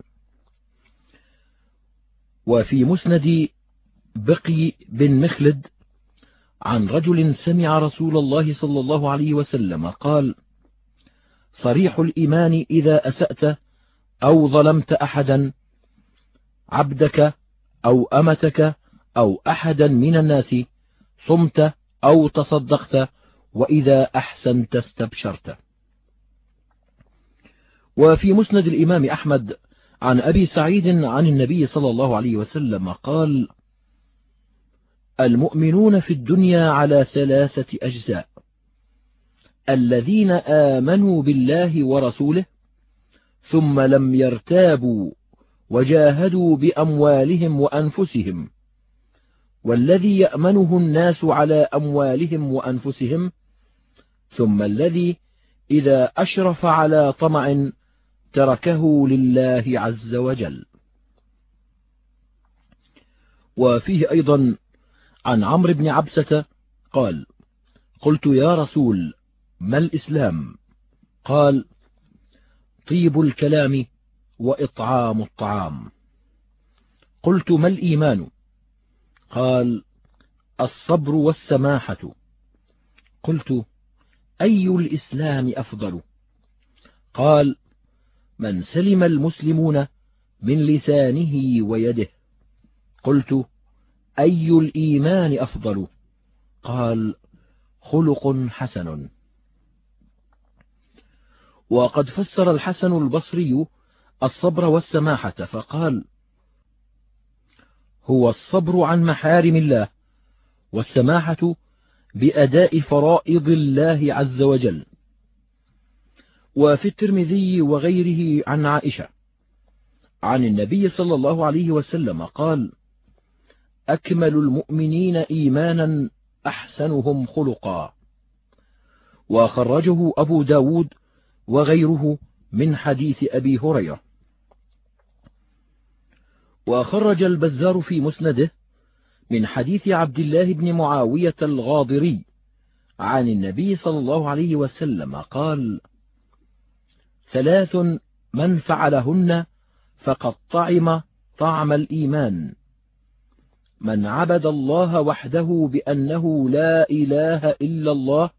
S1: وفي مسند بقي بن مخلد عن رجل سمع رسول الله صلى الله عليه وسلم قال صريح الإيمان إذا أسأت أو ظلمت أحدا عبدك أو أمتك أو أحدا من الناس صمت أو تصدقت وإذا أحسنت استبشرت وفي مسند الإمام أحمد عن أبي سعيد عن النبي صلى الله عليه وسلم قال المؤمنون في الدنيا على ثلاثة أجزاء الذين آمنوا بالله ورسوله ثم لم يرتابوا وجاهدوا بأموالهم وأنفسهم والذي يأمنه الناس على أموالهم وأنفسهم ثم الذي إذا أشرف على طمع تركه لله عز وجل وفيه أيضا عن عمرو بن عبسة قال قلت يا رسول ما الإسلام قال طيب الكلام وإطعام الطعام قلت ما الإيمان قال الصبر والسماحة قلت أي الإسلام أفضل قال من سلم المسلمون من لسانه ويده قلت أي الإيمان أفضل قال خلق حسن وقد فسر الحسن البصري الصبر والسماحة فقال هو الصبر عن محارم الله والسماحة بأداء فرائض الله عز وجل وفي الترمذي وغيره عن عائشة عن النبي صلى الله عليه وسلم قال أكمل المؤمنين إيمانا أحسنهم خلقا وخرجه أبو ب داود وغيره من حديث أبي هريرة وخرج البزار في مسنده من حديث عبد الله بن معاوية الغاضري عن النبي صلى الله عليه وسلم قال ثلاث من فعلهن فقد طعم طعم الإيمان من عبد الله وحده بأنه لا إله إلا الله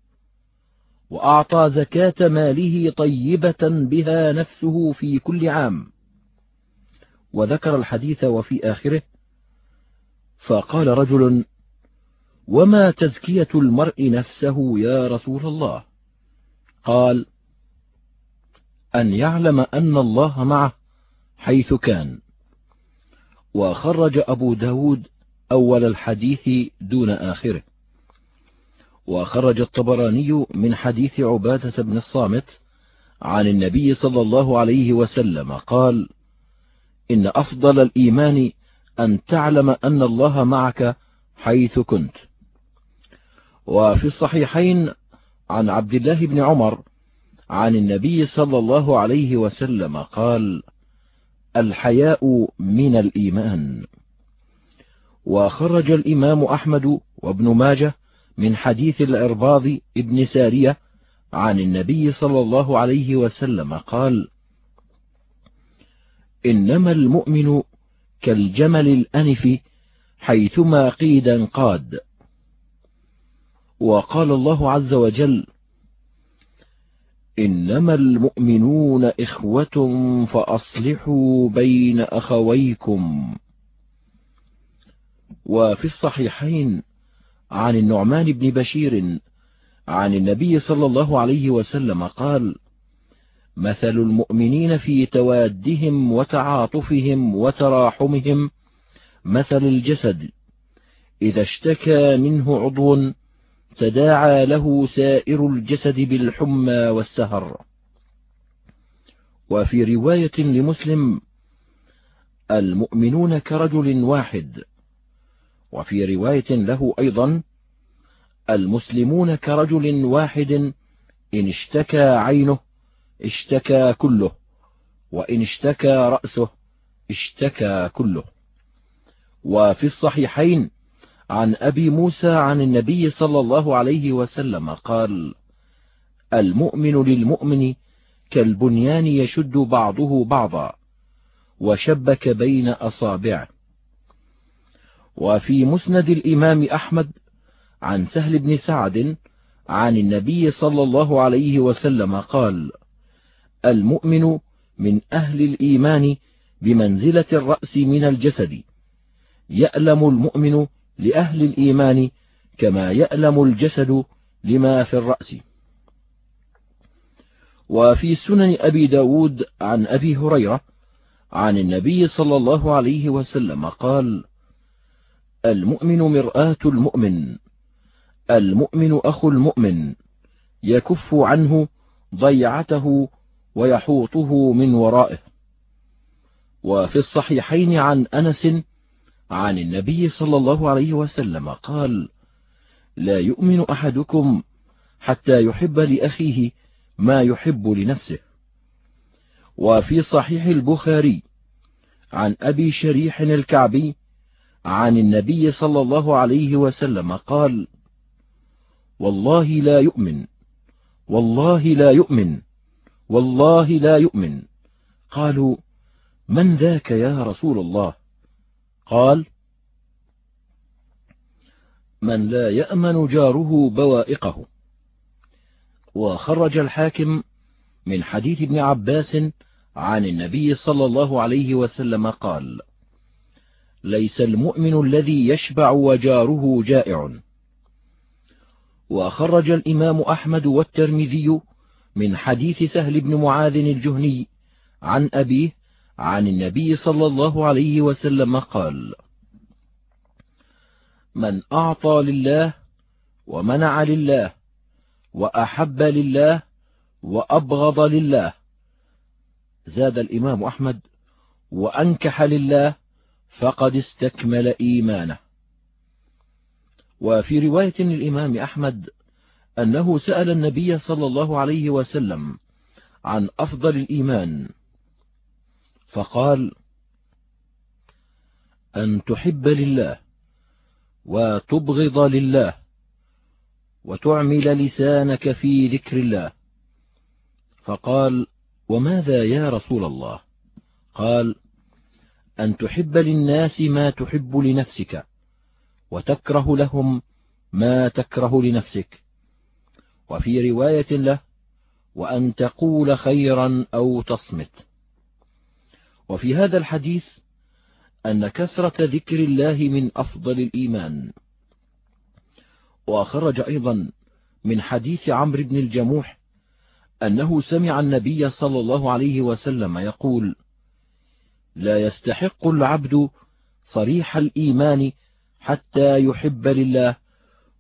S1: وأعطى زكاة ماله طيبة بها نفسه في كل عام وذكر الحديث وفي آخره فقال رجل وما تزكية المرء نفسه يا رسول الله قال أن يعلم أن الله معه حيث كان وخرج أبو ب داود أول الحديث دون آخره وخرج الطبراني من حديث عبادة بن الصامت عن النبي صلى الله عليه وسلم قال إن أفضل الإيمان أن تعلم أن الله معك حيث كنت وفي الصحيحين عن عبد الله بن عمر عن النبي صلى الله عليه وسلم قال الحياء من الإيمان وخرج الإمام أحمد وابن ماجه من حديث الأرباض ابن سارية عن النبي صلى الله عليه وسلم قال إنما المؤمن كالجمل الأنف حيثما قيد انقاد وقال الله عز وجل إنما المؤمنون إخوة فأصلحوا بين أخويكم وفي الصحيحين عن النعمان بن بشير عن النبي صلى الله عليه وسلم قال مثل المؤمنين في توادهم وتعاطفهم وتراحمهم مثل الجسد إذا اشتكى منه عضو تداعى له سائر الجسد بالحمى والسهر وفي رواية لمسلم المؤمنون كرجل واحد وفي رواية له أيضا المسلمون كرجل واحد إن اشتكى عينه اشتكى كله وإن اشتكى رأسه اشتكى كله وفي الصحيحين عن أبي موسى عن النبي صلى الله عليه وسلم قال المؤمن للمؤمن كالبنيان يشد بعضه بعضا وشبك بين أصابعه وفي مسند الإمام أحمد عن سهل بن سعد عن النبي صلى الله عليه وسلم قال المؤمن من أهل الإيمان بمنزلة الرأس من الجسد يألم المؤمن لأهل الإيمان كما يألم الجسد لما في الرأس وفي سنن أبي ب داود عن أبي هريرة عن النبي صلى الله عليه وسلم قال المؤمن مرآة المؤمن المؤمن أخو المؤمن يكف عنه ضيعته ويحوطه من ورائه وفي الصحيحين عن أنس عن النبي صلى الله عليه وسلم قال لا يؤمن أحدكم حتى يحب لأخيه ما يحب لنفسه وفي صحيح البخاري عن أبي شريح الكعبي عن النبي صلى الله عليه وسلم قال والله لا يؤمن والله لا يؤمن والله لا يؤمن قالوا من ذاك يا رسول الله قال من لا يأمن جاره بوائقه وخرج الحاكم من حديث ابن عباس عن النبي صلى الله عليه وسلم قال ليس المؤمن الذي يشبع وجاره جائع وخرج الإمام أحمد والترمذي من حديث سهل بن معاذ الجهني عن أبيه عن النبي صلى الله عليه وسلم قال من أعطى لله ومنع لله وأحب لله وأبغض لله زاد الإمام أحمد وأنكح لله فقد استكمل إيمانه وفي رواية للإمام أحمد أنه سأل النبي صلى الله عليه وسلم عن أفضل الإيمان ض فقال أن تحب لله وتبغض لله وتعمل لسانك في ذكر الله فقال وماذا يا رسول الله قال أن تحب للناس ما تحب لنفسك وتكره لهم ما تكره لنفسك وفي رواية له وأن تقول خيرا أو تصمت وفي هذا الحديث أن كثرة ذكر الله من أفضل الإيمان وأخرج أيضا من حديث عمرو بن الجموح أنه سمع النبي صلى الله عليه وسلم يقول لا يستحق العبد صريح الإيمان حتى يحب لله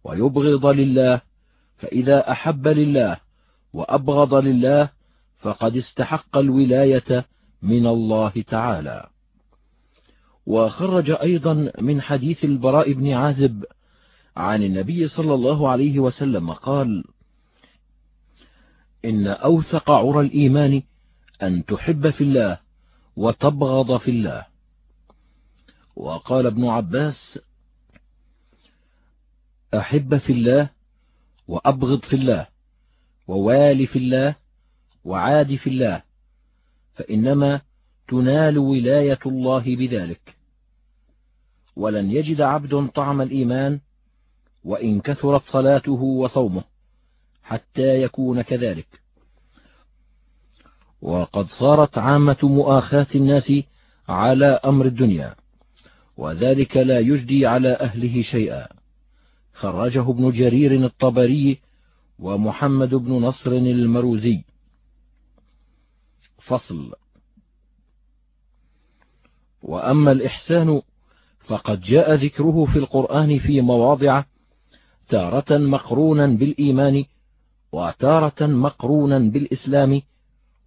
S1: ويبغض لله فإذا أحب لله وأبغض لله فقد استحق الولاية من الله تعالى وخرج أيضا من حديث البراء بن عازب عن النبي صلى الله عليه وسلم قال إن أوثق عرى الإيمان أن تحب في الله وتبغض في الله وقال ابن عباس أحب في الله وأبغض في الله ووالي في الله وعاد في الله فإنما تنال ولاية الله بذلك ولن يجد عبد طعم الإيمان وإن كثرت صلاته وصومه حتى يكون كذلك وقد صارت عامة مؤاخاة الناس على أمر الدنيا وذلك لا يجدي على أهله شيئا خرجه ابن جرير الطبري ومحمد بن نصر المروزي فصل وأما الإحسان فقد جاء ذكره في القرآن في مواضع تارة مقرونا بالإيمان وتارة مقرونا بالإسلام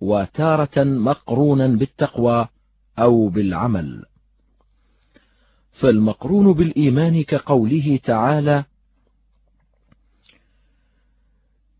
S1: وتارة مقرونا بالتقوى أو بالعمل فالمقرون بالإيمان كقوله تعالى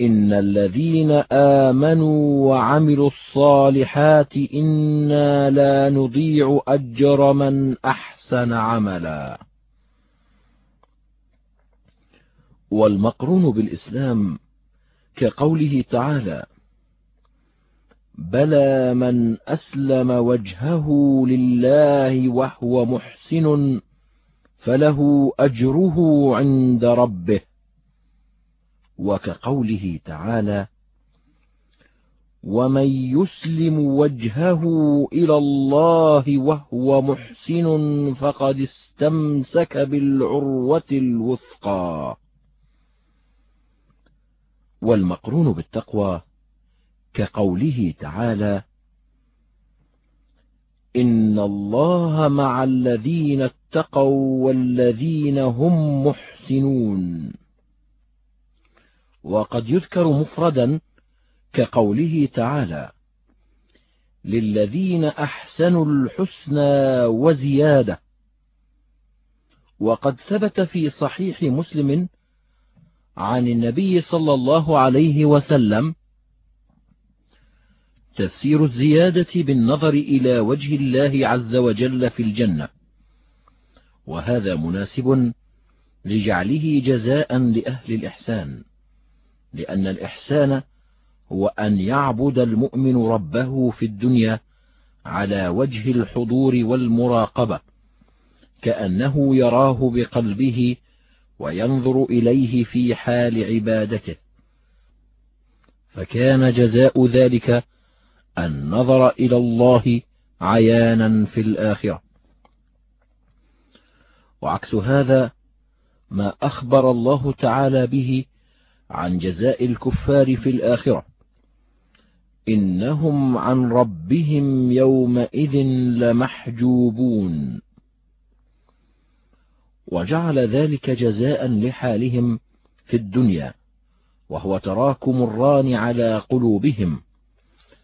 S1: إن الذين آمنوا وعملوا الصالحات إنا لا نضيع أجر من أحسن عملا والمقرون بالإسلام كقوله تعالى بلى من أسلم وجهه لله وهو محسن فله أجره عند ربه وكقوله تعالى ومن يسلم وجهه إلى الله وهو محسن فقد استمسك بالعروة الوثقى والمقرون بالتقوى كقوله تعالى إن الله مع الذين اتقوا والذين هم محسنون وقد يذكر مفردا كقوله تعالى للذين أحسنوا الحسنى وزيادة وقد ثبت في صحيح مسلم عن النبي صلى الله عليه وسلم تفسير الزيادة بالنظر إلى وجه الله عز وجل في الجنة وهذا مناسب لجعله جزاء لأهل الإحسان لأن الإحسان هو أن يعبد المؤمن ربه في الدنيا على وجه الحضور والمراقبة كأنه يراه بقلبه وينظر إليه في حال عبادته فكان جزاء ذلك النظر إلى الله عيانا في الآخرة وعكس هذا ما أخبر الله تعالى به عن جزاء الكفار في الآخرة إنهم عن ربهم يومئذ لمحجوبون وجعل ذلك جزاء لحالهم في الدنيا وهو تراكم الران على قلوبهم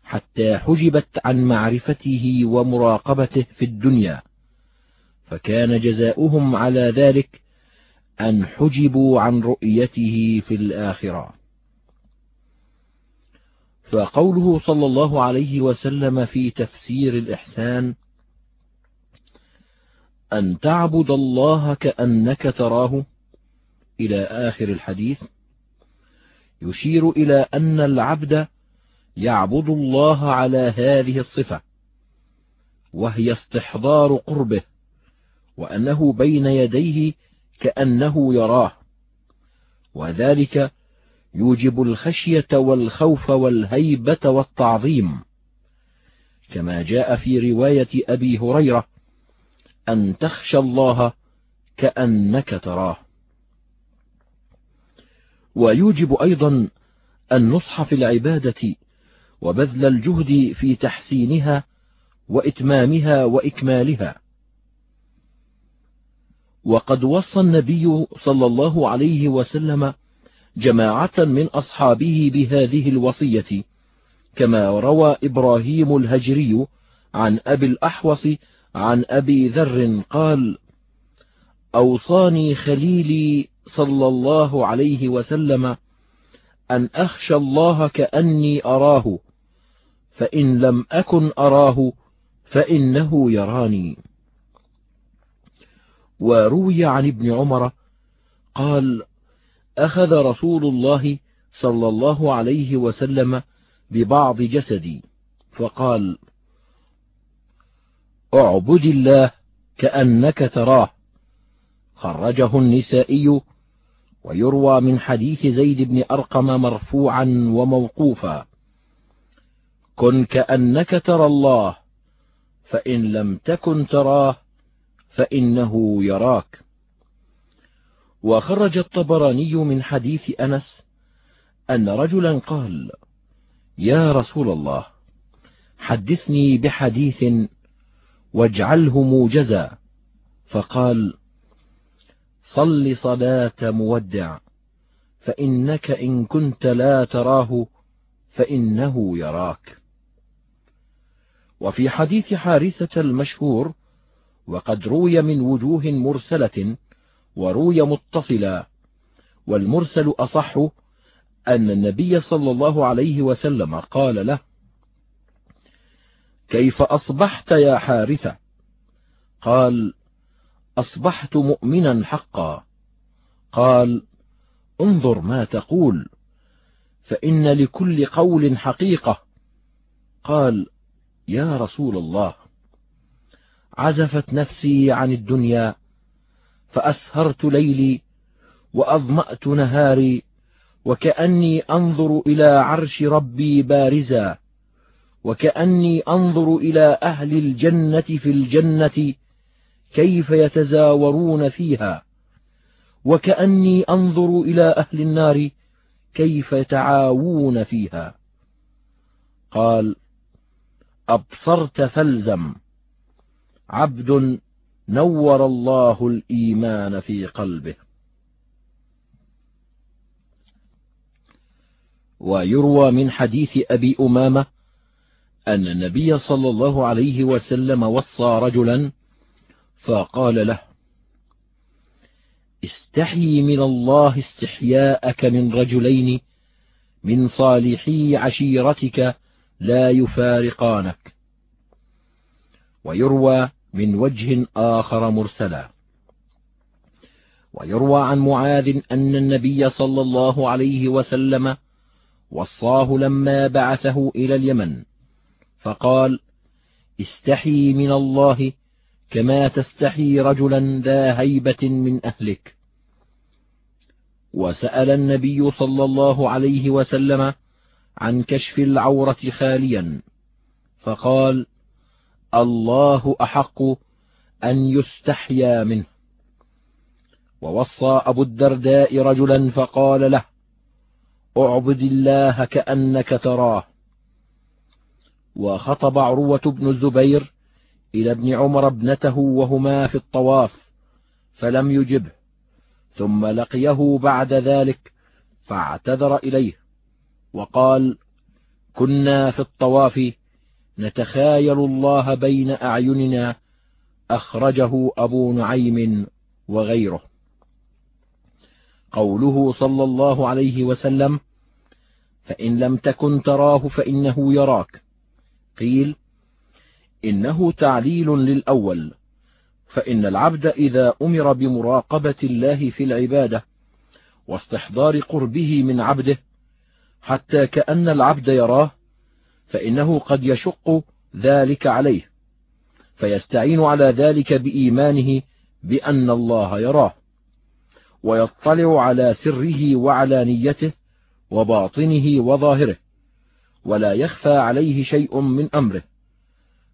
S1: حتى حجبت عن معرفته ومراقبته في الدنيا فكان جزاؤهم على ذلك أن حجبوا عن رؤيته في الآخرة فقوله صلى الله عليه وسلم في تفسير الإحسان أن تعبد الله كأنك تراه إلى آخر الحديث يشير إلى أن العبد يعبد الله على هذه الصفة وهي استحضار قربه وأنه بين يديه كأنه يراه وذلك يوجب الخشية والخوف والهيبة والتعظيم كما جاء في رواية أبي هريرة أن تخشى الله كأنك تراه ويوجب أيضا النصح في العبادة وبذل الجهد في تحسينها وإتمامها وإكمالها وقد وصى النبي صلى الله عليه وسلم جماعة من أصحابه بهذه الوصية كما روى إبراهيم الهجري عن أبي الأحوص عن أبي ذر قال أوصاني خليلي صلى الله عليه وسلم أن أخشى الله كأني أراه فإن لم أكن أراه فإنه يراني وروي عن ابن عمر قال أخذ رسول الله صلى الله عليه وسلم ببعض جسدي فقال اعبد الله كأنك تراه خرجه النسائي ويروى من حديث زيد بن أرقم مرفوعا وموقوفا كن كأنك ترى الله فإن لم تكن تراه فإنه يراك وخرج الطبراني من حديث أنس أن رجلا قال يا رسول الله حدثني بحديث واجعله موجزا فقال صل صلاة مودع فإنك إن كنت لا تراه فإنه يراك وفي حديث حارثة المشهور وقد روي من وجوه مرسلة وروي متصلا والمرسل أصح أن النبي صلى الله عليه وسلم قال له كيف أصبحت يا حارثة قال أصبحت مؤمنا حقا قال انظر ما تقول فإن لكل قول حقيقة قال يا رسول الله عزفت نفسي عن الدنيا فأسهرت ليلي وأظمأت نهاري وكأني أنظر إلى عرش ربي بارزا وكأني أنظر إلى أهل الجنة في الجنة كيف يتزاورون فيها وكأني أنظر إلى أهل النار كيف يتعاوون فيها قال أبصرت فالزم عبد نور الله الإيمان في قلبه ويروى من حديث أبي أمامة أن النبي صلى الله عليه وسلم وصى رجلا فقال له استحي من الله استحياءك من رجلين من صالحي عشيرتك لا يفارقانك ويروى من وجه آخر مرسلا ويروى عن معاذ أن النبي صلى الله عليه وسلم وصاه لما بعثه إلى اليمن فقال استحي من الله كما تستحي رجلا ذا هيبة من أهلك وسأل النبي صلى الله عليه وسلم عن كشف العورة خاليا فقال الله أحق أن يستحيا منه ووصى أبو الدرداء رجلا فقال له اعبد الله كأنك تراه وخطب عروة بن الزبير إلى ابن عمر ابنته وهما في الطواف فلم يجبه ثم لقيه بعد ذلك فاعتذر إليه وقال كنا في الطواف نتخايل الله بين أعيننا أخرجه أبو نعيم وغيره قوله صلى الله عليه وسلم فإن لم تكن تراه فإنه يراك قيل إنه تعليل للأول فإن العبد إذا أمر بمراقبة الله في العبادة واستحضار قربه من عبده حتى كأن العبد يراه فإنه قد يشق ذلك عليه فيستعين على ذلك بإيمانه بأن الله يراه ويطلع على سره وعلانيته وباطنه وظاهره ولا يخفى عليه شيء من أمره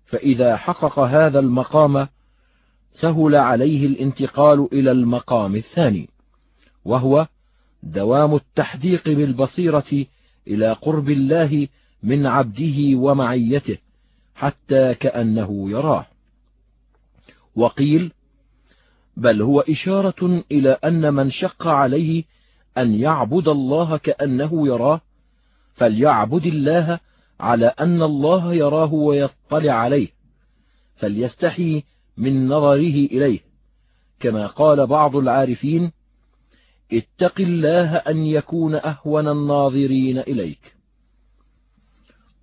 S1: فإذا حقق هذا المقام سهل عليه الانتقال إلى المقام الثاني وهو دوام التحديق بالبصيرة إلى قرب الله من عبده ومعيته حتى كأنه يراه وقيل بل هو إشارة إلى أن من شق عليه أن يعبد الله كأنه يراه فليعبد الله على أن الله يراه ويطلع عليه فليستحي من نظره إليه كما قال بعض العارفين اتق الله أن يكون أهون الناظرين إليك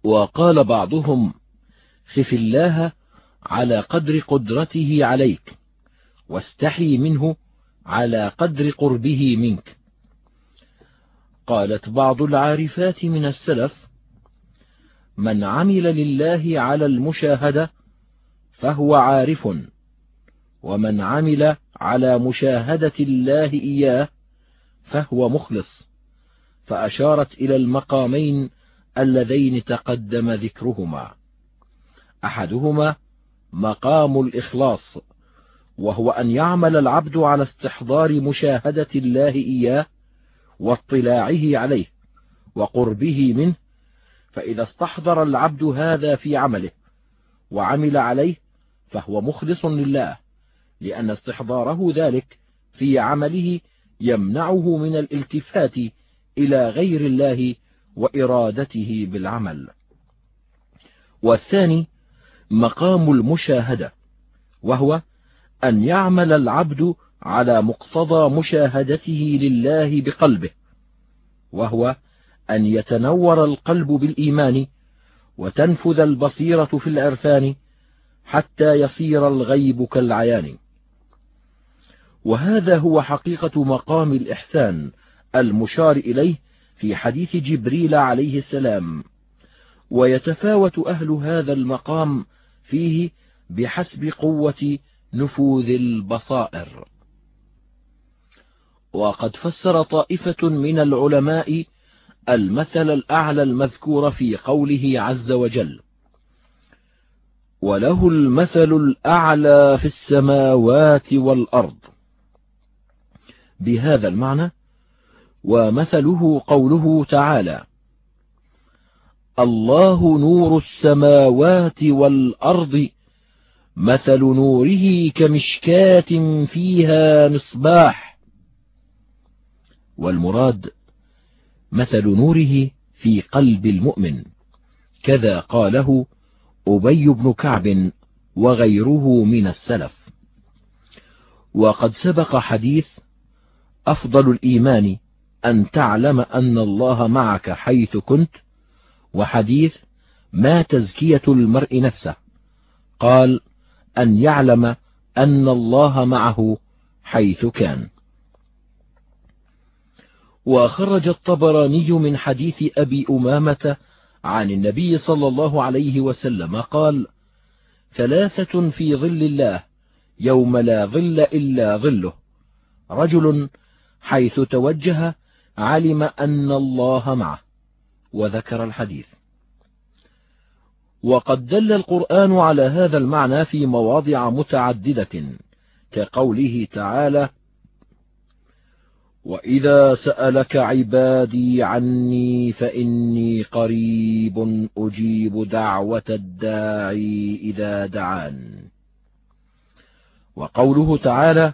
S1: وقال بعضهم خف الله على قدر قدرته عليك واستحي منه على قدر قربه منك قالت بعض العارفات من السلف من عمل لله على المشاهدة فهو عارف ومن عمل على مشاهدة الله إياه فهو مخلص فأشارت إلى المقامين اللذين تقدم ذكرهما أحدهما مقام الإخلاص وهو أن يعمل العبد على استحضار مشاهدة الله إياه واطلاعه عليه وقربه منه فإذا استحضر العبد هذا في عمله وعمل عليه فهو مخلص لله لأن استحضاره ذلك في عمله يمنعه من الالتفات إلى غير الله وإرادته بالعمل والثاني مقام المشاهدة وهو أن يعمل العبد على مقتضى مشاهدته لله بقلبه وهو أن يتنور القلب بالإيمان وتنفذ البصيرة في العرفان حتى يصير الغيب كالعيان وهذا هو حقيقة مقام الإحسان المشار إليه في حديث جبريل عليه السلام ويتفاوت أهل هذا المقام فيه بحسب قوة نفوذ البصائر وقد فسر طائفة من العلماء المثل الأعلى المذكور في قوله عز وجل وله المثل الأعلى في السماوات والأرض بهذا المعنى ومثله قوله تعالى الله نور السماوات والأرض مثل نوره كمشكاة فيها مصباح والمراد مثل نوره في قلب المؤمن كذا قاله أبي بن كعب وغيره من السلف وقد سبق حديث أفضل الإيمان أن تعلم أن الله معك حيث كنت وحديث ما تزكية المرء نفسه قال أن يعلم أن الله معه حيث كان وخرج الطبراني من حديث أبي أمامة عن النبي صلى الله عليه وسلم قال ثلاثة في ظل الله يوم لا ظل إلا ظله رجل حيث توجه علم أن الله معه وذكر الحديث وقد دل القرآن على هذا المعنى في مواضع متعددة كقوله تعالى وإذا سألك عبادي عني فإني قريب أجيب دعوة الداعي إذا دعان وقوله تعالى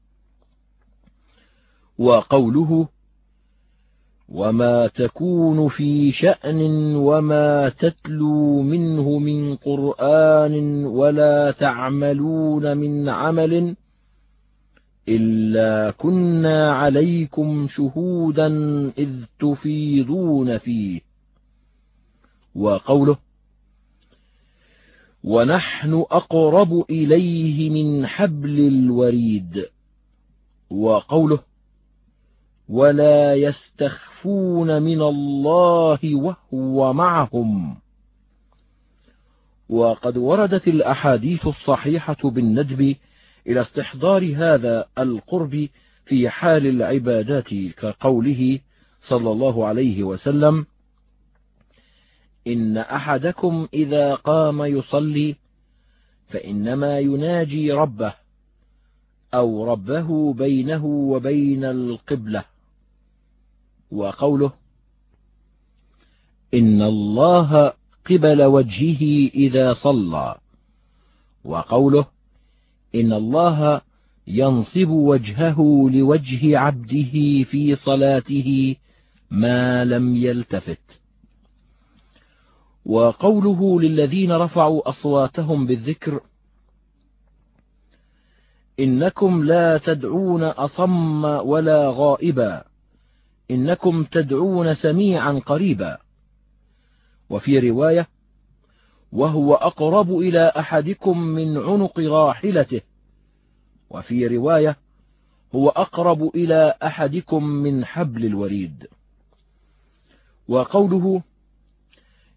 S1: وقوله وما تكون في شأن وما تتلو منه من قرآن ولا تعملون من عمل إلا كنا عليكم شهودا إذ تفيضون فيه وقوله ونحن أقرب إليه من حبل الوريد وقوله ولا يستخفون من الله وهو معهم وقد وردت الأحاديث الصحيحة بالندب إلى استحضار هذا القرب في حال العبادات كقوله صلى الله عليه وسلم إن أحدكم إذا قام يصلي فإنما يناجي ربه أو ربه بينه وبين القبلة وقوله إن الله قبل وجهه إذا صلى وقوله إن الله ينصب وجهه لوجه عبده في صلاته ما لم يلتفت وقوله للذين رفعوا أصواتهم بالذكر إنكم لا تدعون أصم ولا غائبا إنكم تدعون سميعا قريبا وفي رواية وهو أقرب إلى أحدكم من عنق راحلته وفي رواية هو أقرب إلى أحدكم من حبل الوريد وقوله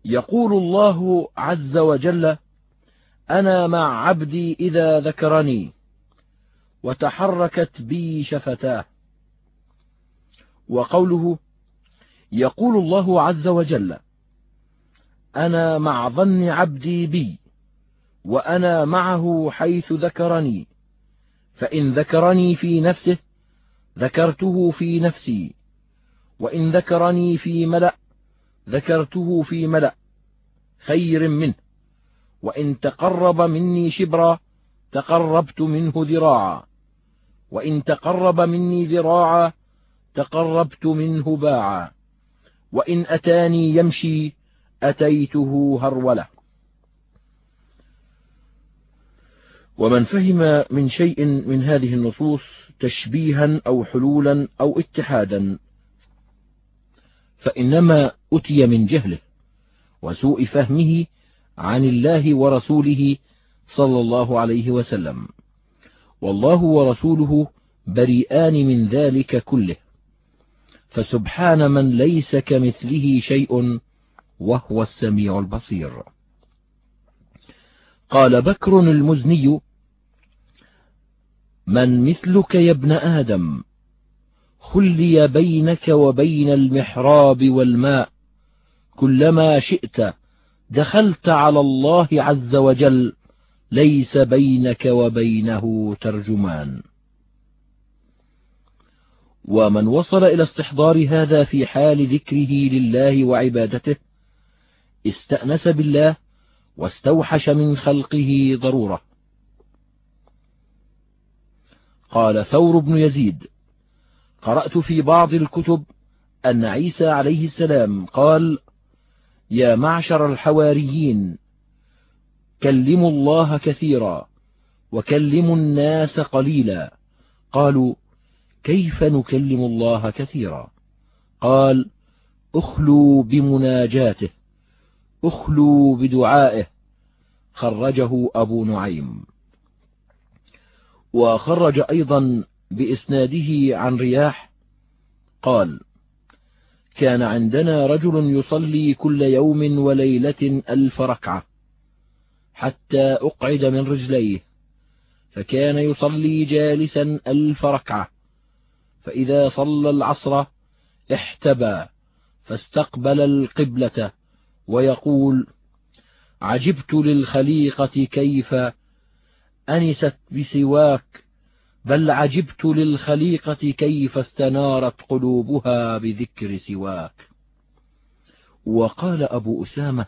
S1: يقول الله عز وجل أنا مع عبدي إذا ذكرني وتحركت بي شفتاه وقوله يقول الله عز وجل أنا مع ظن عبدي بي وأنا معه حيث ذكرني فإن ذكرني في نفسه ذكرته في نفسي وإن ذكرني في ملأ ذكرته في ملأ خير منه وإن تقرب مني شبرا تقربت منه ذراعا وإن تقرب مني ذراعا تقربت منه باعا وإن أتاني يمشي أتيته هرولة ومن فهم من شيء من هذه النصوص تشبيها أو حلولا أو اتحادا فإنما أتي من جهله وسوء فهمه عن الله ورسوله صلى الله عليه وسلم والله ورسوله بريئان من ذلك كله فسبحان من ليس كمثله شيء وهو السميع البصير قال بكر المزني من مثلك يا ابن آدم خلي بينك وبين المحراب والماء كلما شئت دخلت على الله عز وجل ليس بينك وبينه ترجمان ومن وصل إلى استحضار هذا في حال ذكره لله وعبادته استأنس بالله واستوحش من خلقه ضرورة قال ثور بن يزيد قرأت في بعض الكتب أن عيسى عليه السلام قال يا معشر الحواريين كلموا الله كثيرا وكلموا الناس قليلا قالوا كيف نكلم الله كثيرا قال اخلوا بمناجاته اخلوا بدعائه خرجه أبو نعيم وخرج أيضا بإسناده عن رياح قال كان عندنا رجل يصلي كل يوم وليلة ألف ركعة حتى أقعد من رجليه فكان يصلي جالسا ألف ركعة فإذا صلى العصر احتبى فاستقبل القبلة ويقول عجبت للخليقة كيف أنست بسواك بل عجبت للخليقة كيف استنارت قلوبها بذكر سواك وقال أبو أسامة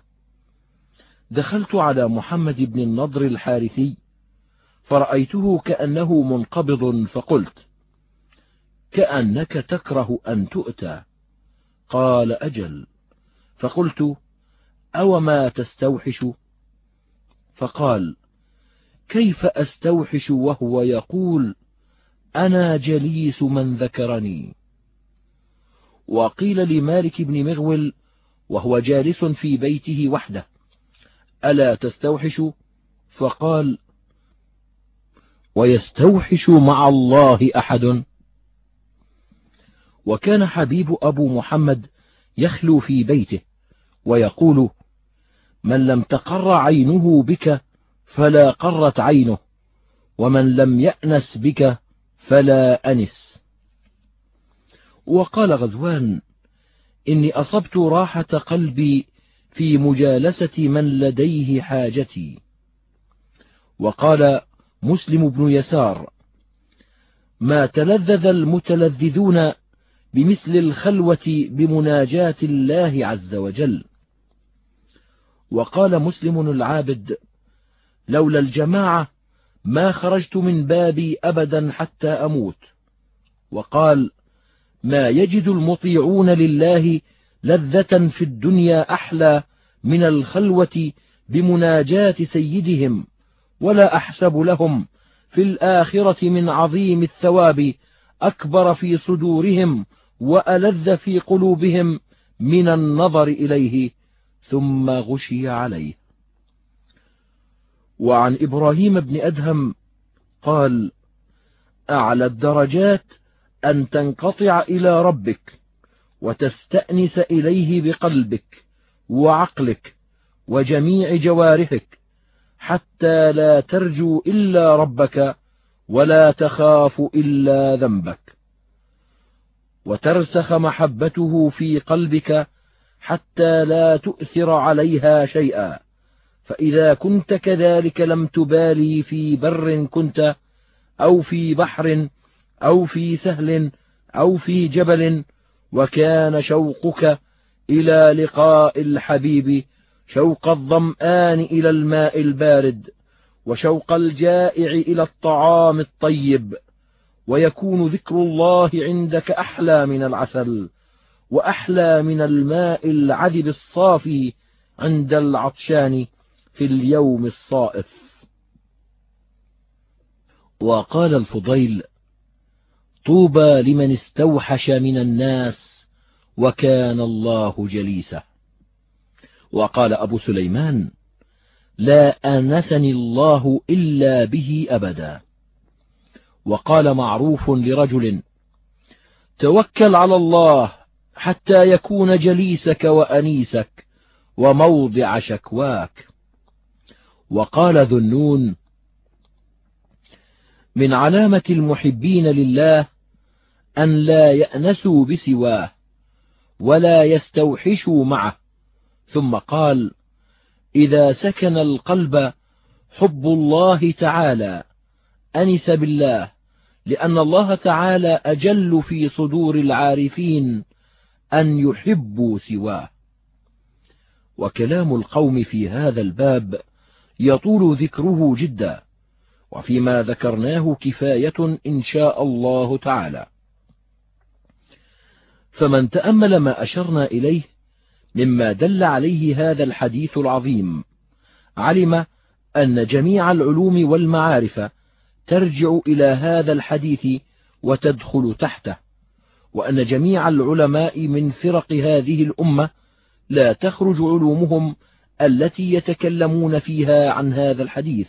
S1: دخلت على محمد بن النضر الحارثي فرأيته كأنه منقبض فقلت كأنك تكره أن تؤتى قال أجل فقلت أوما تستوحش فقال كيف أستوحش وهو يقول أنا جليس من ذكرني وقيل لمالك بن مغول وهو جالس في بيته وحده ألا تستوحش فقال ويستوحش مع الله أحد وكان حبيب أبو محمد يخلو في بيته ويقول من لم تقر عينه بك فلا قرت عينه ومن لم يأنس بك فلا أنس وقال غزوان إني أصبت راحة قلبي في مجالسة من لديه حاجتي وقال مسلم بن يسار ما تلذذ المتلذذون بمثل الخلوة بمناجاة الله عز وجل وقال مسلم العابد لولا الجماعة ما خرجت من بابي أبدا حتى أموت وقال ما يجد المطيعون لله لذة في الدنيا أحلى من الخلوة بمناجاة سيدهم ولا أحسب لهم في الآخرة من عظيم الثواب أكبر في صدورهم وألذ في قلوبهم من النظر إليه ثم غشي عليه وعن إبراهيم بن أدهم قال أعلى الدرجات أن تنقطع إلى ربك وتستأنس إليه بقلبك وعقلك وجميع جوارحك حتى لا ترجو إلا ربك ولا تخاف إلا ذنبك وترسخ محبته في قلبك حتى لا تؤثر عليها شيئا فإذا كنت كذلك لم تبالي في بر كنت أو في بحر أو في سهل أو في جبل وكان شوقك إلى لقاء الحبيب شوق الظمآن إلى الماء البارد وشوق الجائع إلى الطعام الطيب ويكون ذكر الله عندك أحلى من العسل وأحلى من الماء العذب الصافي عند العطشان في اليوم الصائف وقال الفضيل طوبى لمن استوحش من الناس وكان الله جليسه وقال أبو سليمان لا أنسني الله إلا به أبدا وقال معروف لرجل توكل على الله حتى يكون جليسك وأنيسك وموضع شكواك وقال ذو النون من علامة المحبين لله أن لا يأنسوا بسواه ولا يستوحشوا معه ثم قال إذا سكن القلب حب الله تعالى أنس بالله لأن الله تعالى أجل في صدور العارفين أن يحبوا سواه وكلام القوم في هذا الباب يطول ذكره جدا وفيما ذكرناه كفاية إن شاء الله تعالى فمن تأمل ما أشرنا إليه مما دل عليه هذا الحديث العظيم علم أن جميع العلوم والمعارف ترجع إلى هذا الحديث وتدخل تحته وأن جميع العلماء من فرق هذه الأمة لا تخرج علومهم التي يتكلمون فيها عن هذا الحديث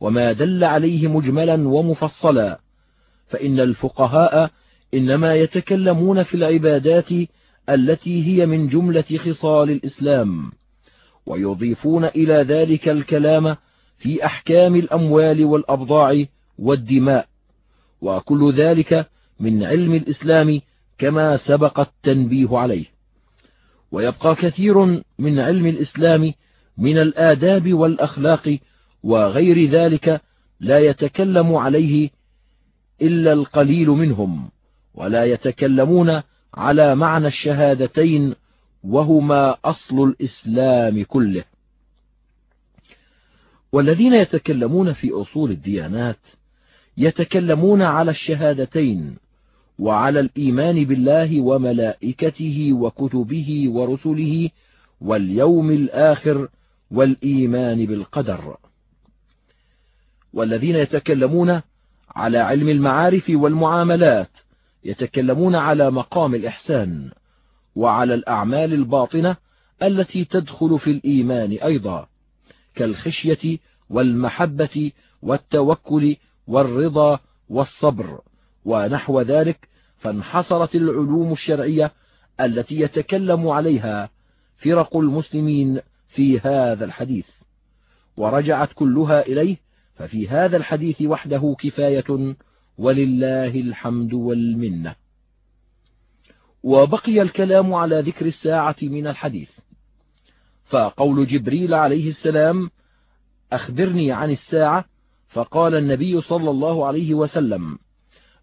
S1: وما دل عليه مجملا ومفصلا فإن الفقهاء إنما يتكلمون في العبادات التي هي من جملة خصال الإسلام ويضيفون إلى ذلك الكلام في أحكام الأموال والأبضاع والدماء وكل ذلك من علم الإسلام كما سبق التنبيه عليه ويبقى كثير من علم الإسلام من الآداب والأخلاق وغير ذلك لا يتكلم عليه إلا القليل منهم ولا يتكلمون على معنى الشهادتين وهما أصل الإسلام كله والذين يتكلمون في أصول الديانات يتكلمون على الشهادتين وعلى الإيمان بالله وملائكته وكتبه ورسله واليوم الآخر والإيمان بالقدر والذين يتكلمون على علم المعارف والمعاملات يتكلمون على مقام الإحسان وعلى الأعمال الباطنة التي تدخل في الإيمان أيضا كالخشية والمحبة والتوكل والرضا والصبر ونحو ذلك فانحصرت العلوم الشرعية التي يتكلم عليها فرق المسلمين في هذا الحديث ورجعت كلها إليه ففي هذا الحديث وحده كفاية ولله الحمد والمنة وبقي الكلام على ذكر الساعة من الحديث فقول جبريل عليه السلام أخبرني عن الساعة فقال النبي صلى الله عليه وسلم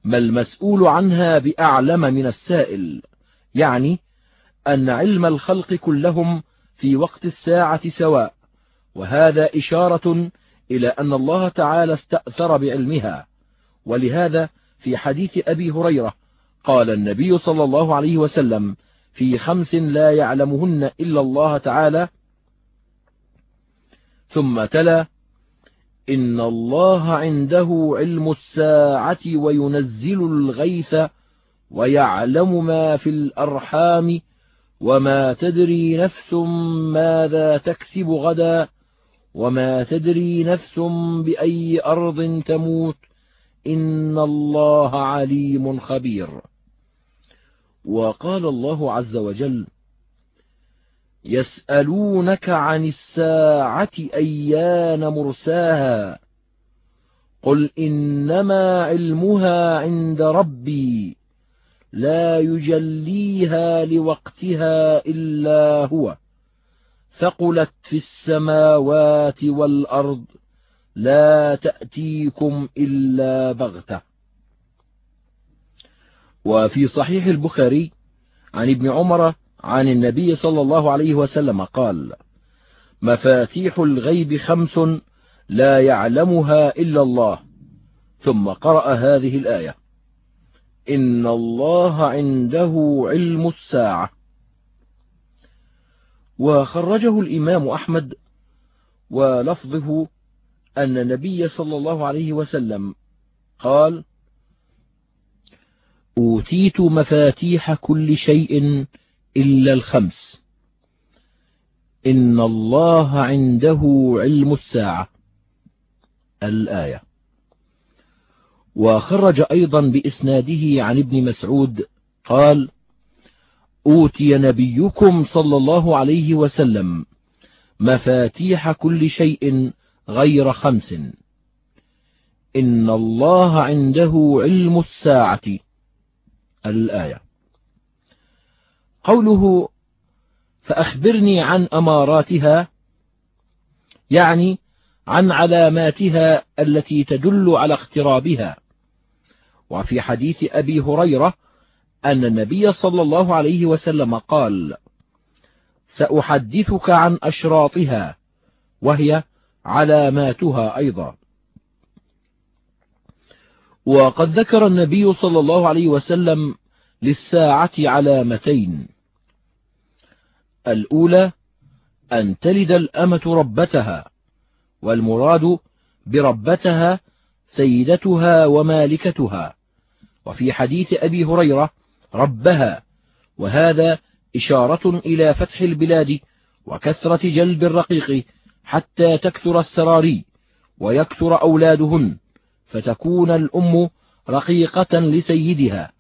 S1: ما المسؤول عنها بأعلم من السائل يعني أن علم الخلق كلهم في وقت الساعة سواء وهذا إشارة إلى أن الله تعالى استأثر بعلمها ولهذا في حديث أبي هريرة قال النبي صلى الله عليه وسلم في خمس لا يعلمهن إلا الله تعالى ثم تلا إن الله عنده علم الساعة وينزل الغيث ويعلم ما في الأرحام وما تدري نفس ماذا تكسب غدا وما تدري نفس بأي أرض تموت إن الله عليم خبير وقال الله عز وجل يسألونك عن الساعة أيان مرساها قل إنما علمها عند ربي لا يجليها لوقتها إلا هو ثقلت في السماوات والأرض لا تأتيكم إلا بغتة وفي صحيح البخاري عن ابن عمر عن النبي صلى الله عليه وسلم قال مفاتيح الغيب خمس لا يعلمها إلا الله ثم قرأ هذه الآية إن الله عنده علم الساعة وخرجه الإمام أحمد ولفظه أن النبي صلى الله عليه وسلم قال أوتيت مفاتيح كل شيء إلا الخمس إن الله عنده علم الساعة الآية وخرج أيضا بإسناده عن ابن مسعود قال أوتي نبيكم صلى الله عليه وسلم مفاتيح كل شيء غير خمس إن الله عنده علم الساعة الآية قوله فأخبرني عن أماراتها يعني عن علاماتها التي تدل على اقترابها وفي حديث أبي هريرة أن النبي صلى الله عليه وسلم قال سأحدثك عن أشراطها وهي علاماتها أيضا وقد ذكر النبي صلى الله عليه وسلم للساعة علامتين الأولى أن تلد الأمة ربتها والمراد بربتها سيدتها ومالكتها وفي حديث أبي هريرة ربها وهذا إشارة إلى فتح البلاد وكثرة جلب الرقيق حتى تكثر السراري ويكثر أولادهن فتكون الأم رقيقة لسيدها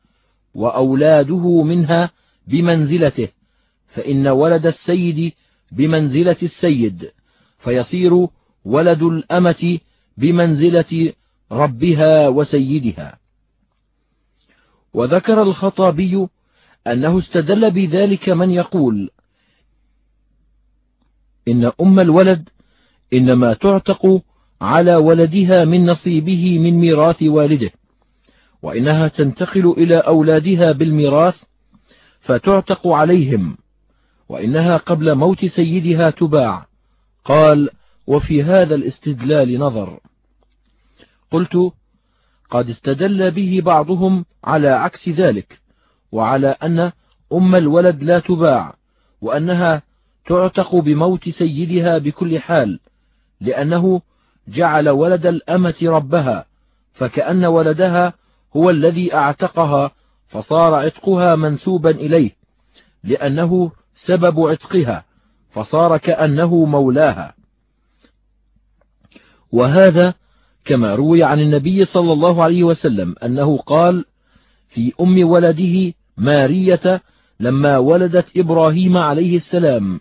S1: وأولاده منها بمنزلته فإن ولد السيد بمنزلة السيد فيصير ولد الأمة بمنزلة ربها وسيدها وذكر الخطابي أنه استدل بذلك من يقول إن أم الولد إنما تعتق على ولدها من نصيبه من ميراث والده وإنها تنتقل إلى أولادها بالميراث فتعتق عليهم وإنها قبل موت سيدها تباع قال وفي هذا الاستدلال نظر قلت قد استدل به بعضهم على عكس ذلك وعلى أن أم الولد لا تباع وأنها تعتق بموت سيدها بكل حال لأنه جعل ولد الأمة ربها فكأن ولدها هو الذي أعتقها فصار عتقها منسوبا إليه لأنه سبب عتقها فصار كأنه مولاها وهذا كما روي عن النبي صلى الله عليه وسلم أنه قال في أم ولده مارية لما ولدت إبراهيم عليه السلام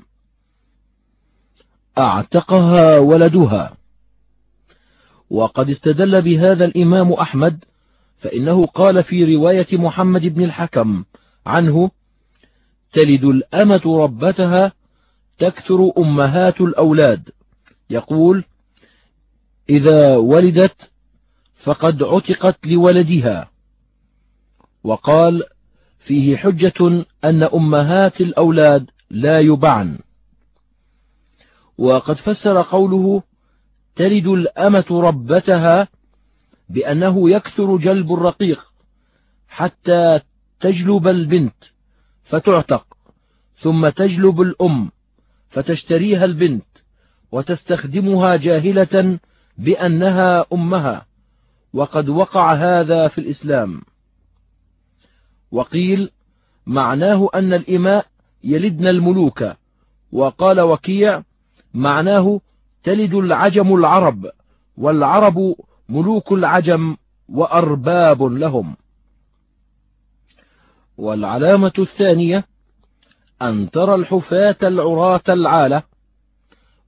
S1: أعتقها ولدها وقد استدل بهذا الإمام أحمد فإنه قال في رواية محمد بن الحكم عنه تلد الأمة ربتها تكثر أمهات الأولاد يقول إذا ولدت فقد عتقت لولدها وقال فيه حجة أن أمهات الأولاد لا يبعن وقد فسر قوله تلد الأمة ربتها بأنه يكثر جلب الرقيق حتى تجلب البنت فتعتق ثم تجلب الأم فتشتريها البنت وتستخدمها جاهلة بأنها أمها وقد وقع هذا في الإسلام وقيل معناه أن الإماء يلدن الملوك وقال وكيع معناه تلد العجم العرب والعرب ملوك العجم وأرباب لهم والعلامة الثانية أن ترى الحفاة العراة العالة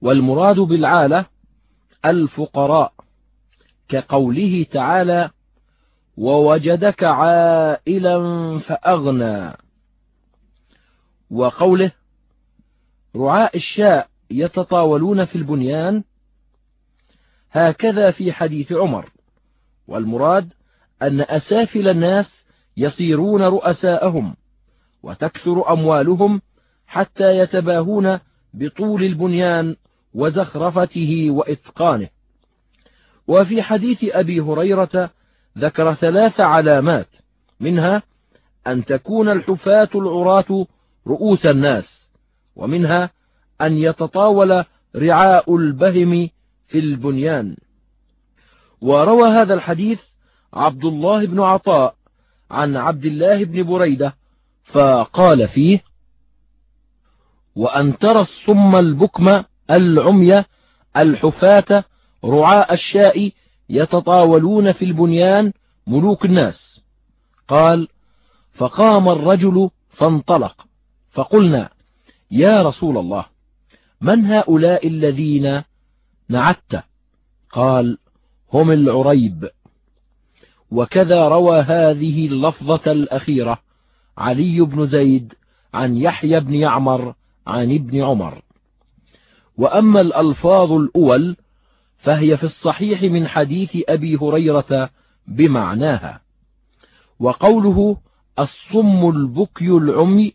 S1: والمراد بالعالة الفقراء كقوله تعالى ووجدك عائلا فأغنى وقوله رعاء الشاء يتطاولون في البنيان هكذا في حديث عمر والمراد أن أسافل الناس يصيرون رؤساءهم وتكثر أموالهم حتى يتباهون بطول البنيان وزخرفته وإتقانه وفي حديث أبي هريرة ذكر ثلاث علامات منها أن تكون الحفاة العراة رؤوس الناس ومنها أن يتطاول رعاء البهم في البنيان وروى هذا الحديث عبد الله بن عطاء عن عبد الله بن بريدة فقال فيه وأن ترى الصم البكم العمي الحفاة رعاء الشاء يتطاولون في البنيان ملوك الناس قال فقام الرجل فانطلق فقلنا يا رسول الله من هؤلاء الذين نعدت قال هم العريب وكذا روى هذه اللفظة الأخيرة علي بن زيد عن يحيى بن يعمر عن ابن عمر وأما الألفاظ الأول فهي في الصحيح من حديث أبي هريرة بمعناها وقوله الصم البكي العمي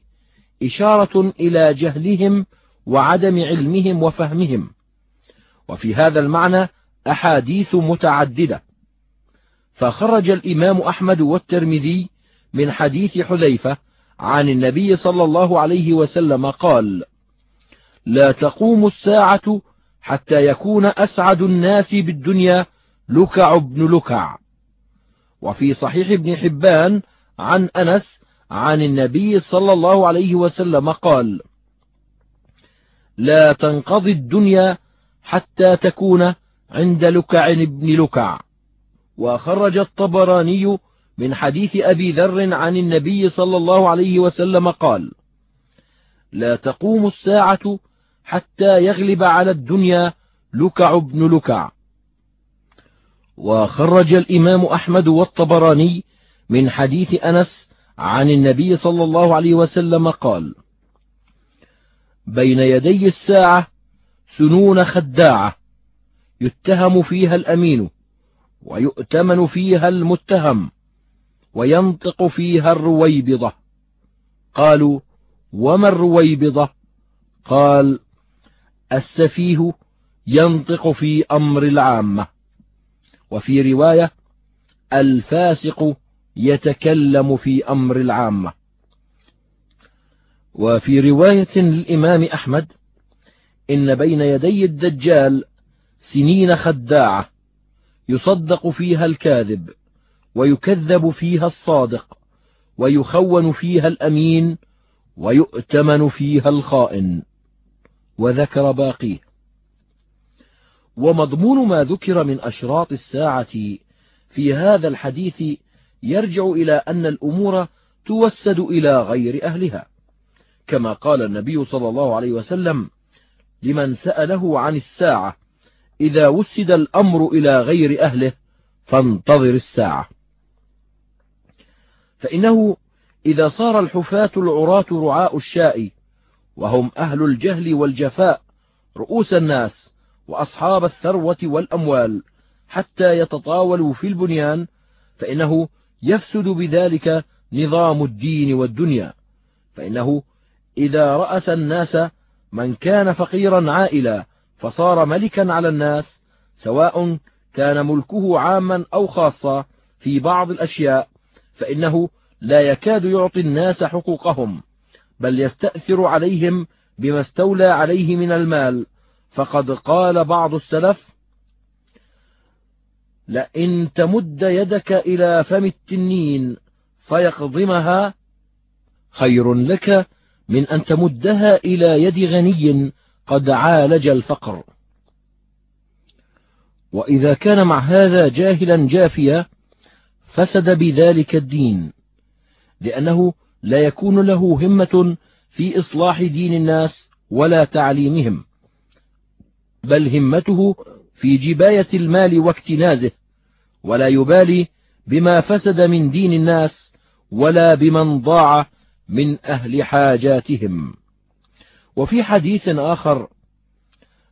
S1: إشارة إلى جهلهم وعدم علمهم وفهمهم وفي هذا المعنى أحاديث متعددة فخرج الإمام أحمد والترمذي من حديث حذيفة عن النبي صلى الله عليه وسلم قال لا تقوم الساعة حتى يكون أسعد الناس بالدنيا لكع بن لكع وفي صحيح ابن حبان عن أنس عن النبي صلى الله عليه وسلم قال لا تنقضي الدنيا حتى تكون عند لكع بن لكع وخرج الطبراني من حديث أبي ذر عن النبي صلى الله عليه وسلم قال لا تقوم الساعة حتى يغلب على الدنيا لكع بن لكع وخرج الإمام أحمد والطبراني من حديث أنس عن النبي صلى الله عليه وسلم قال بين يدي الساعة سنون خداعة يتهم فيها الأمين ويؤتمن فيها المتهم وينطق فيها الرويبضة قالوا وما الرويبضة قال السفيه ينطق في أمر العامة وفي رواية الفاسق يتكلم في أمر العامة وفي رواية للإمام أحمد إن بين يدي الدجال سنين خداعة يصدق فيها الكاذب ويكذب فيها الصادق ويخون فيها الأمين ويؤتمن فيها الخائن وذكر باقيه ومضمون ما ذكر من أشراط الساعة في هذا الحديث يرجع إلى أن الأمور توسد إلى غير أهلها كما قال النبي صلى الله عليه وسلم لمن سأله عن الساعة إذا وسد الأمر إلى غير أهله فانتظر الساعة فإنه إذا صار الحفاة العراة رعاء الشاء وهم أهل الجهل والجفاء رؤوس الناس وأصحاب الثروة والأموال حتى يتطاولوا في البنيان فإنه يفسد بذلك نظام الدين والدنيا فإنه إذا رأس الناس من كان فقيرا عائلا فصار ملكا على الناس سواء كان ملكه عاما أو خاصا في بعض الأشياء فإنه لا يكاد يعطي الناس حقوقهم بل يستأثر عليهم بما استولى عليه من المال فقد قال بعض السلف لئن تمد يدك إلى فم التنين فيقضمها خير لك من أن تمدها إلى يد غني قد عالج الفقر وإذا كان مع هذا جاهلا جافيا فسد بذلك الدين لأنه لا يكون له همة في إصلاح دين الناس ولا تعليمهم بل همته في جباية المال واكتنازه ولا يبالي بما فسد من دين الناس ولا بمن ضاع من أهل حاجاتهم وفي حديث آخر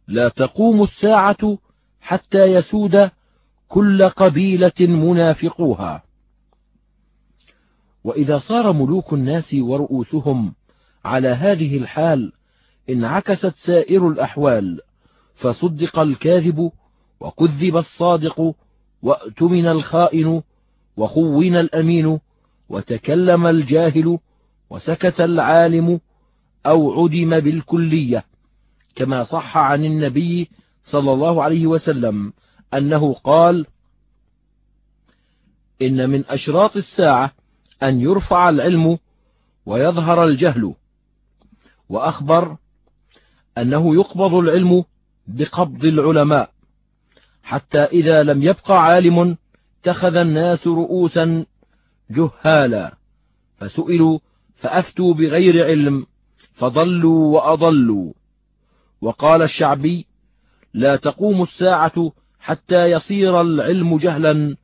S1: لا تقوم الساعة حتى يسود كل قبيلة منافقوها وإذا صار ملوك الناس ورؤوسهم على هذه الحال انعكست سائر الأحوال فصدق الكاذب وكذب الصادق وأتمن الخائن وخون الأمين وتكلم الجاهل وسكت العالم أو عدم بالكلية كما صح عن النبي صلى الله عليه وسلم أنه قال إن من أشراط الساعة أن يرفع العلم ويظهر الجهل وأخبر أنه يقبض العلم بقبض العلماء حتى إذا لم يبق عالم اتخذ الناس رؤوسا جهالا فسئلوا فأفتوا بغير علم فضلوا وأضلوا وقال الشعبي لا تقوم الساعة حتى يصير العلم جهلا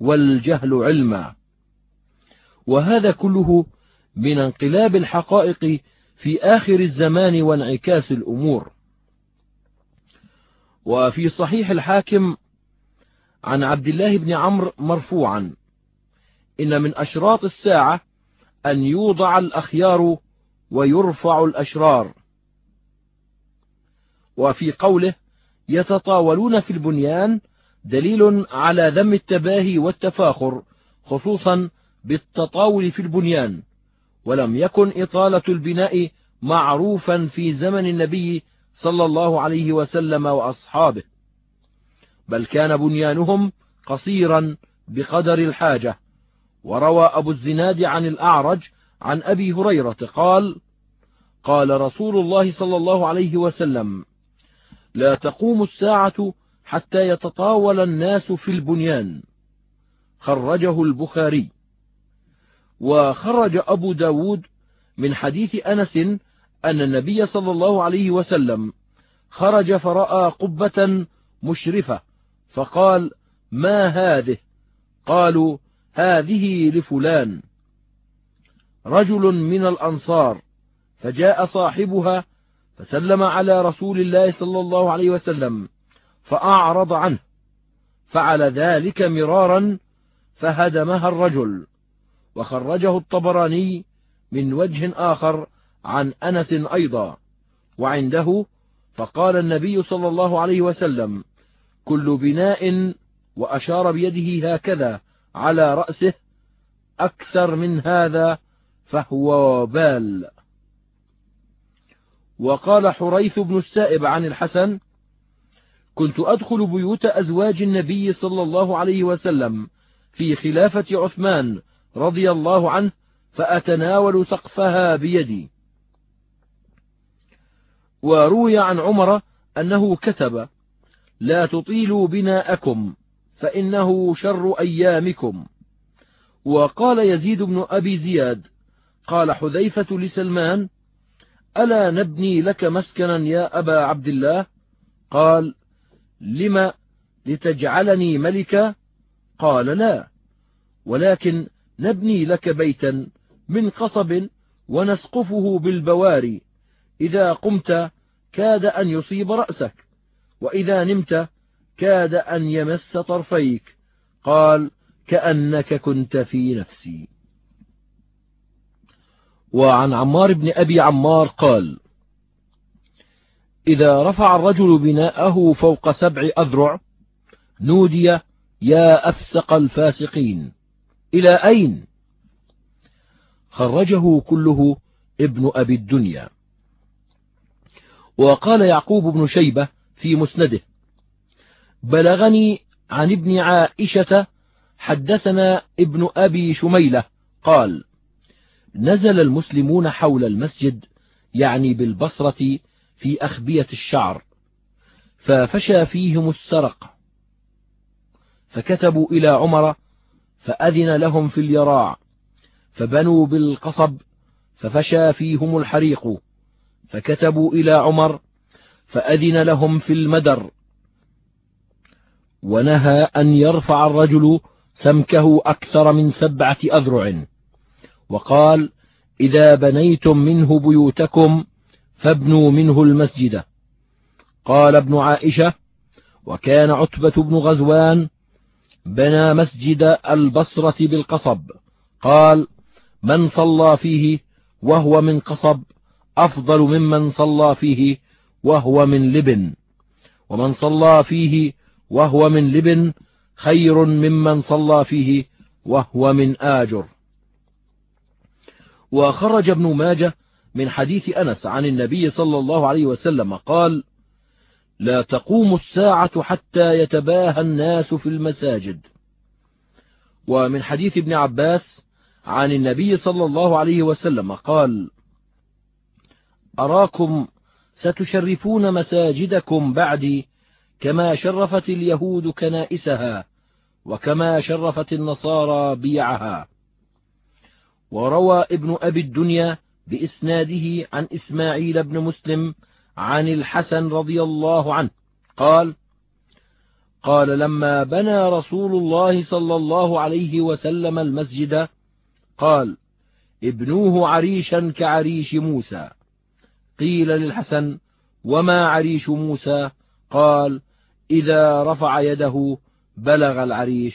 S1: والجهل علما وهذا كله من انقلاب الحقائق في آخر الزمان وانعكاس الأمور وفي صحيح الحاكم عن عبد الله بن عمرو مرفوعا إن من أشراط الساعة أن يوضع الأخيار ويرفع الأشرار وفي قوله يتطاولون في البنيان دليل على ذم التباهي والتفاخر خصوصا بالتطاول في البنيان ولم يكن إطالة البناء معروفا في زمن النبي صلى الله عليه وسلم وأصحابه بل كان بنيانهم قصيرا بقدر الحاجة وروى أبو الزناد عن الأعرج عن أبي هريرة قال قال رسول الله صلى الله عليه وسلم لا تقوم الساعة حتى يتطاول الناس في البنيان خرجه البخاري وخرج أبو ب داود من حديث أنس أن النبي صلى الله عليه وسلم خرج فرأى قبة مشرفة فقال ما هذه قالوا هذه لفلان رجل من الأنصار فجاء صاحبها فسلم على رسول الله صلى الله عليه وسلم فأعرض عنه فعل ذلك مرارا فهدمها الرجل وخرجه الطبراني من وجه آخر عن أنس أيضا وعنده فقال النبي صلى الله عليه وسلم كل بناء وأشار بيده هكذا على رأسه أكثر من هذا فهو وبال وقال حريث بن السائب عن الحسن كنت أدخل بيوت أزواج النبي صلى الله عليه وسلم في خلافة عثمان رضي الله عنه فأتناول سقفها بيدي وروي عن عمر أنه كتب لا تطيلوا بناءكم فإنه شر أيامكم وقال يزيد بن أبي زياد قال حذيفة لسلمان ألا نبني لك مسكنا يا أبا عبد الله قال لم لتجعلني ملكا قال لا ولكن نبني لك بيتا من قصب ونسقفه بالبواري إذا قمت كاد أن يصيب رأسك وإذا نمت كاد أن يمس طرفيك قال كأنك كنت في نفسي وعن عمار بن أبي عمار قال إذا رفع الرجل بناءه فوق سبع أذرع نودي يا أفسق الفاسقين إلى أين خرجه كله ابن أبي الدنيا وقال يعقوب بن شيبة في مسنده بلغني عن ابن عائشة حدثنا ابن أبي شميلة قال نزل المسلمون حول المسجد يعني بالبصرة في أخبية الشعر ففشى فيهم السرق فكتبوا إلى عمر فأذن لهم في اليراع فبنوا بالقصب ففشى فيهم الحريق فكتبوا إلى عمر فأذن لهم في المدر ونهى أن يرفع الرجل سمكه أكثر من سبعة أذرع وقال إذا بنيتم منه بيوتكم فابنوا منه المسجد قال ابن عائشة وكان عتبة بن غزوان بنى مسجد البصرة بالقصب قال من صلى فيه وهو من قصب أفضل ممن صلى فيه وهو من لبن ومن صلى فيه وهو من لبن خير ممن صلى فيه وهو من آجر وخرج ابن ماجه من حديث أنس عن النبي صلى الله عليه وسلم قال لا تقوم الساعة حتى يتباهى الناس في المساجد ومن حديث ابن عباس عن النبي صلى الله عليه وسلم قال أراكم ستشرفون مساجدكم بعدي كما شرفت اليهود كنائسها وكما شرفت النصارى بيعها وروى ابن أبي الدنيا بإسناده عن إسماعيل بن مسلم عن الحسن رضي الله عنه قال قال لما بنى رسول الله صلى الله عليه وسلم المسجد قال ابنوه عريشا كعريش موسى قيل للحسن وما عريش موسى قال إذا رفع يده بلغ العريش